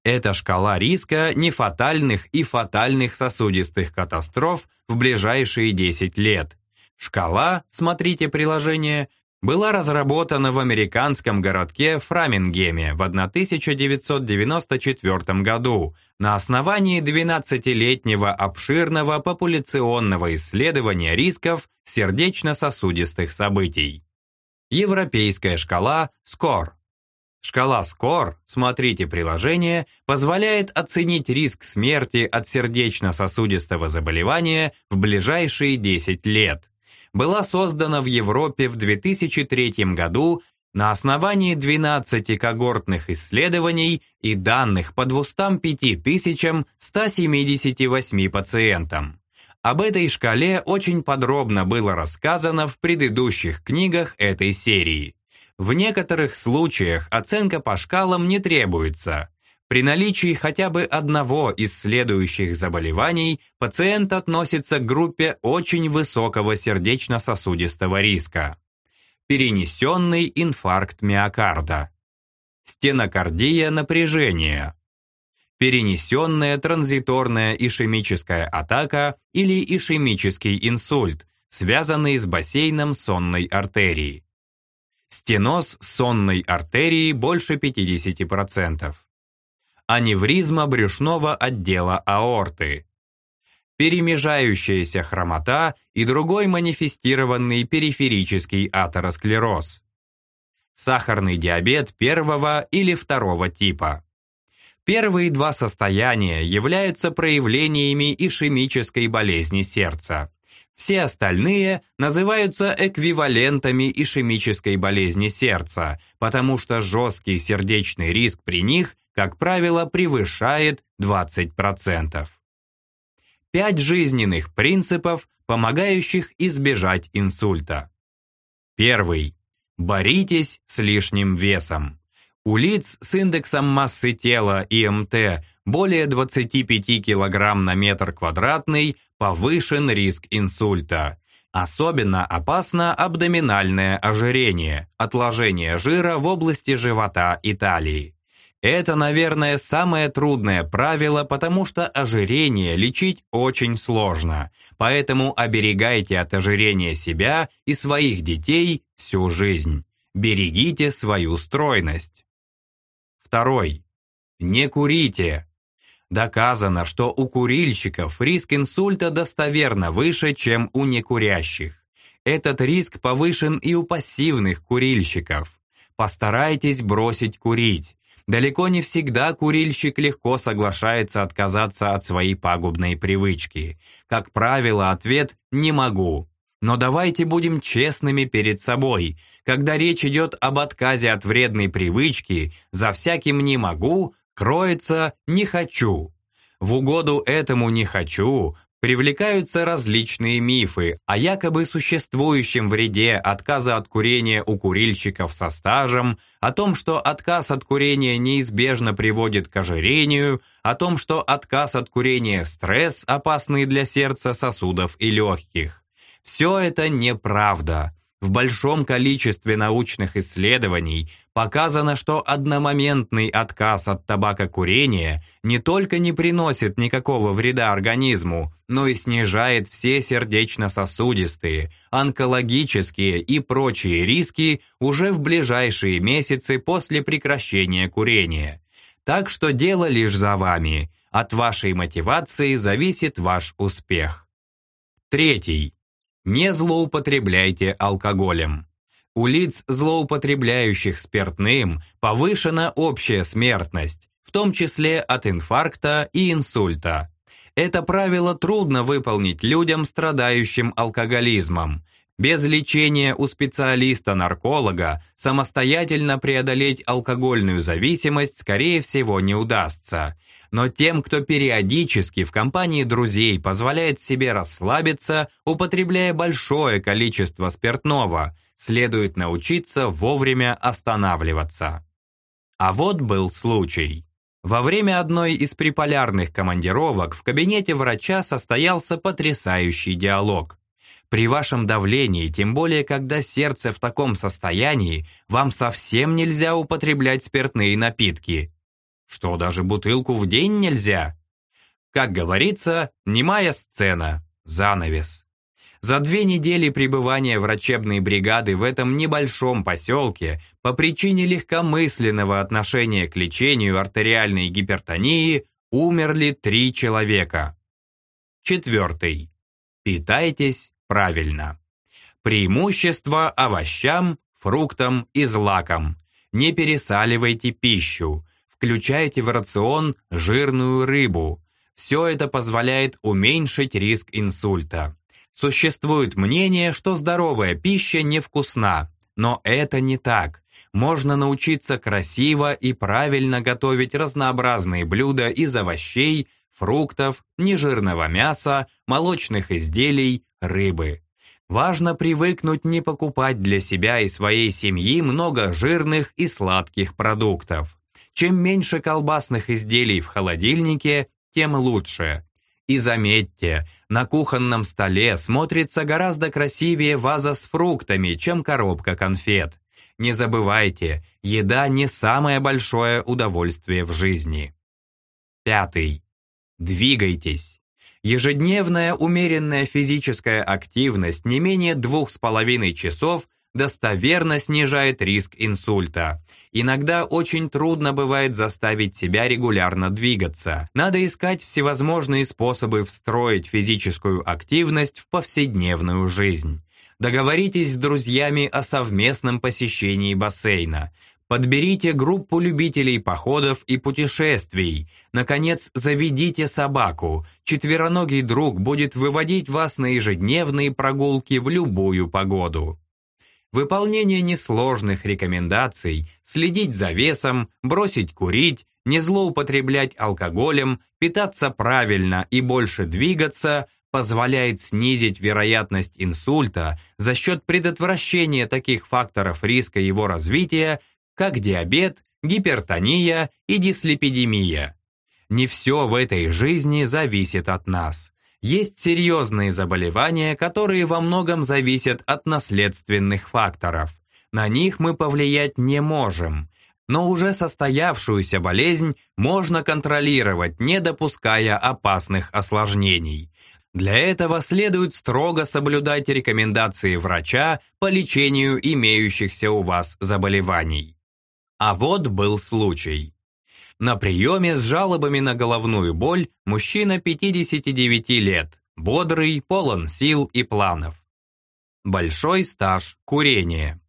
S1: Это шкала риска нефатальных и фатальных сосудистых катастроф в ближайшие 10 лет. Шкала, смотрите приложение, была разработана в американском городке Фрамингеме в 1994 году на основании 12-летнего обширного популяционного исследования рисков сердечно-сосудистых событий. Европейская шкала SCORE Шкала СКОР, смотрите приложение, позволяет оценить риск смерти от сердечно-сосудистого заболевания в ближайшие 10 лет. Была создана в Европе в 2003 году на основании 12 когортных исследований и данных по 205 178 пациентам. Об этой шкале очень подробно было рассказано в предыдущих книгах этой серии. В некоторых случаях оценка по шкалам не требуется. При наличии хотя бы одного из следующих заболеваний пациент относится к группе очень высокого сердечно-сосудистого риска. Перенесенный инфаркт миокарда. Стенокардия напряжения. Перенесенная транзиторная ишемическая атака или ишемический инсульт, связанный с бассейном сонной артерии стеноз сонной артерии больше 50%, аневризма брюшного отдела аорты, перемежающаяся хромота и другой манифестированный периферический атеросклероз, сахарный диабет первого или второго типа. Первые два состояния являются проявлениями ишемической болезни сердца. Все остальные называются эквивалентами ишемической болезни сердца, потому что жесткий сердечный риск при них, как правило, превышает 20%. Пять жизненных принципов, помогающих избежать инсульта. Первый. Боритесь с лишним весом. У лиц с индексом массы тела ИМТ более 25 кг на метр квадратный повышен риск инсульта. Особенно опасно абдоминальное ожирение, отложение жира в области живота и талии. Это, наверное, самое трудное правило, потому что ожирение лечить очень сложно. Поэтому оберегайте от ожирения себя и своих детей всю жизнь. Берегите свою стройность. Второй. Не курите. Доказано, что у курильщиков риск инсульта достоверно выше, чем у некурящих. Этот риск повышен и у пассивных курильщиков. Постарайтесь бросить курить. Далеко не всегда курильщик легко соглашается отказаться от своей пагубной привычки. Как правило, ответ «не могу». Но давайте будем честными перед собой. Когда речь идет об отказе от вредной привычки, за всяким «не могу» кроется «не хочу». В угоду этому «не хочу» привлекаются различные мифы о якобы существующем вреде отказа от курения у курильщиков со стажем, о том, что отказ от курения неизбежно приводит к ожирению, о том, что отказ от курения – стресс, опасный для сердца, сосудов и легких. Все это неправда. В большом количестве научных исследований показано, что одномоментный отказ от табакокурения не только не приносит никакого вреда организму, но и снижает все сердечно-сосудистые, онкологические и прочие риски уже в ближайшие месяцы после прекращения курения. Так что дело лишь за вами. От вашей мотивации зависит ваш успех. Третий. Не злоупотребляйте алкоголем. У лиц, злоупотребляющих спиртным, повышена общая смертность, в том числе от инфаркта и инсульта. Это правило трудно выполнить людям, страдающим алкоголизмом. Без лечения у специалиста-нарколога самостоятельно преодолеть алкогольную зависимость, скорее всего, не удастся. Но тем, кто периодически в компании друзей позволяет себе расслабиться, употребляя большое количество спиртного, следует научиться вовремя останавливаться. А вот был случай. Во время одной из приполярных командировок в кабинете врача состоялся потрясающий диалог. При вашем давлении, тем более когда сердце в таком состоянии, вам совсем нельзя употреблять спиртные напитки. Что, даже бутылку в день нельзя? Как говорится, немая сцена, занавес. За две недели пребывания врачебной бригады в этом небольшом поселке по причине легкомысленного отношения к лечению артериальной гипертонии умерли три человека. Четвертый. Питайтесь правильно. Преимущество овощам, фруктам и злакам. Не пересаливайте пищу. Включайте в рацион жирную рыбу. Все это позволяет уменьшить риск инсульта. Существует мнение, что здоровая пища невкусна, но это не так. Можно научиться красиво и правильно готовить разнообразные блюда из овощей, фруктов, нежирного мяса, молочных изделий, рыбы. Важно привыкнуть не покупать для себя и своей семьи много жирных и сладких продуктов. Чем меньше колбасных изделий в холодильнике, тем лучше. И заметьте, на кухонном столе смотрится гораздо красивее ваза с фруктами, чем коробка конфет. Не забывайте, еда не самое большое удовольствие в жизни. Пятый. Двигайтесь. Ежедневная умеренная физическая активность не менее двух с половиной часов достоверно снижает риск инсульта. Иногда очень трудно бывает заставить себя регулярно двигаться. Надо искать всевозможные способы встроить физическую активность в повседневную жизнь. Договоритесь с друзьями о совместном посещении бассейна. Подберите группу любителей походов и путешествий. Наконец, заведите собаку. Четвероногий друг будет выводить вас на ежедневные прогулки в любую погоду. Выполнение несложных рекомендаций, следить за весом, бросить курить, не злоупотреблять алкоголем, питаться правильно и больше двигаться позволяет снизить вероятность инсульта за счет предотвращения таких факторов риска его развития, как диабет, гипертония и дислепидемия. Не все в этой жизни зависит от нас. Есть серьезные заболевания, которые во многом зависят от наследственных факторов. На них мы повлиять не можем. Но уже состоявшуюся болезнь можно контролировать, не допуская опасных осложнений. Для этого следует строго соблюдать рекомендации врача по лечению имеющихся у вас заболеваний. А вот был случай. На приеме с жалобами на головную боль мужчина 59 лет, бодрый, полон сил и планов. Большой стаж курения.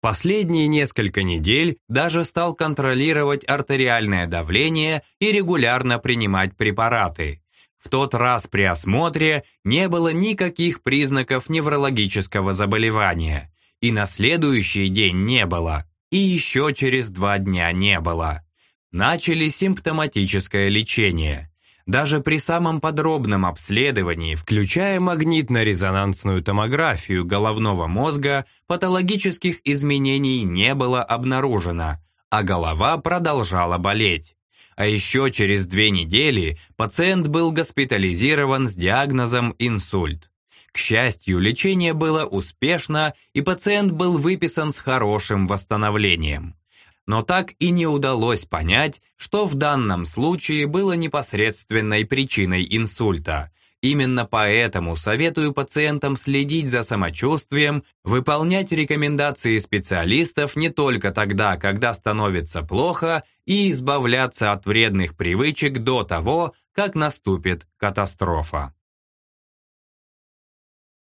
S1: Последние несколько недель даже стал контролировать артериальное давление и регулярно принимать препараты. В тот раз при осмотре не было никаких признаков неврологического заболевания. И на следующий день не было. И еще через два дня не было. Начали симптоматическое лечение. Даже при самом подробном обследовании, включая магнитно-резонансную томографию головного мозга, патологических изменений не было обнаружено, а голова продолжала болеть. А еще через две недели пациент был госпитализирован с диагнозом инсульт. К счастью, лечение было успешно, и пациент был выписан с хорошим восстановлением но так и не удалось понять, что в данном случае было непосредственной причиной инсульта. Именно поэтому советую пациентам следить за самочувствием, выполнять рекомендации специалистов не только тогда, когда становится плохо, и избавляться от вредных привычек до того, как наступит катастрофа.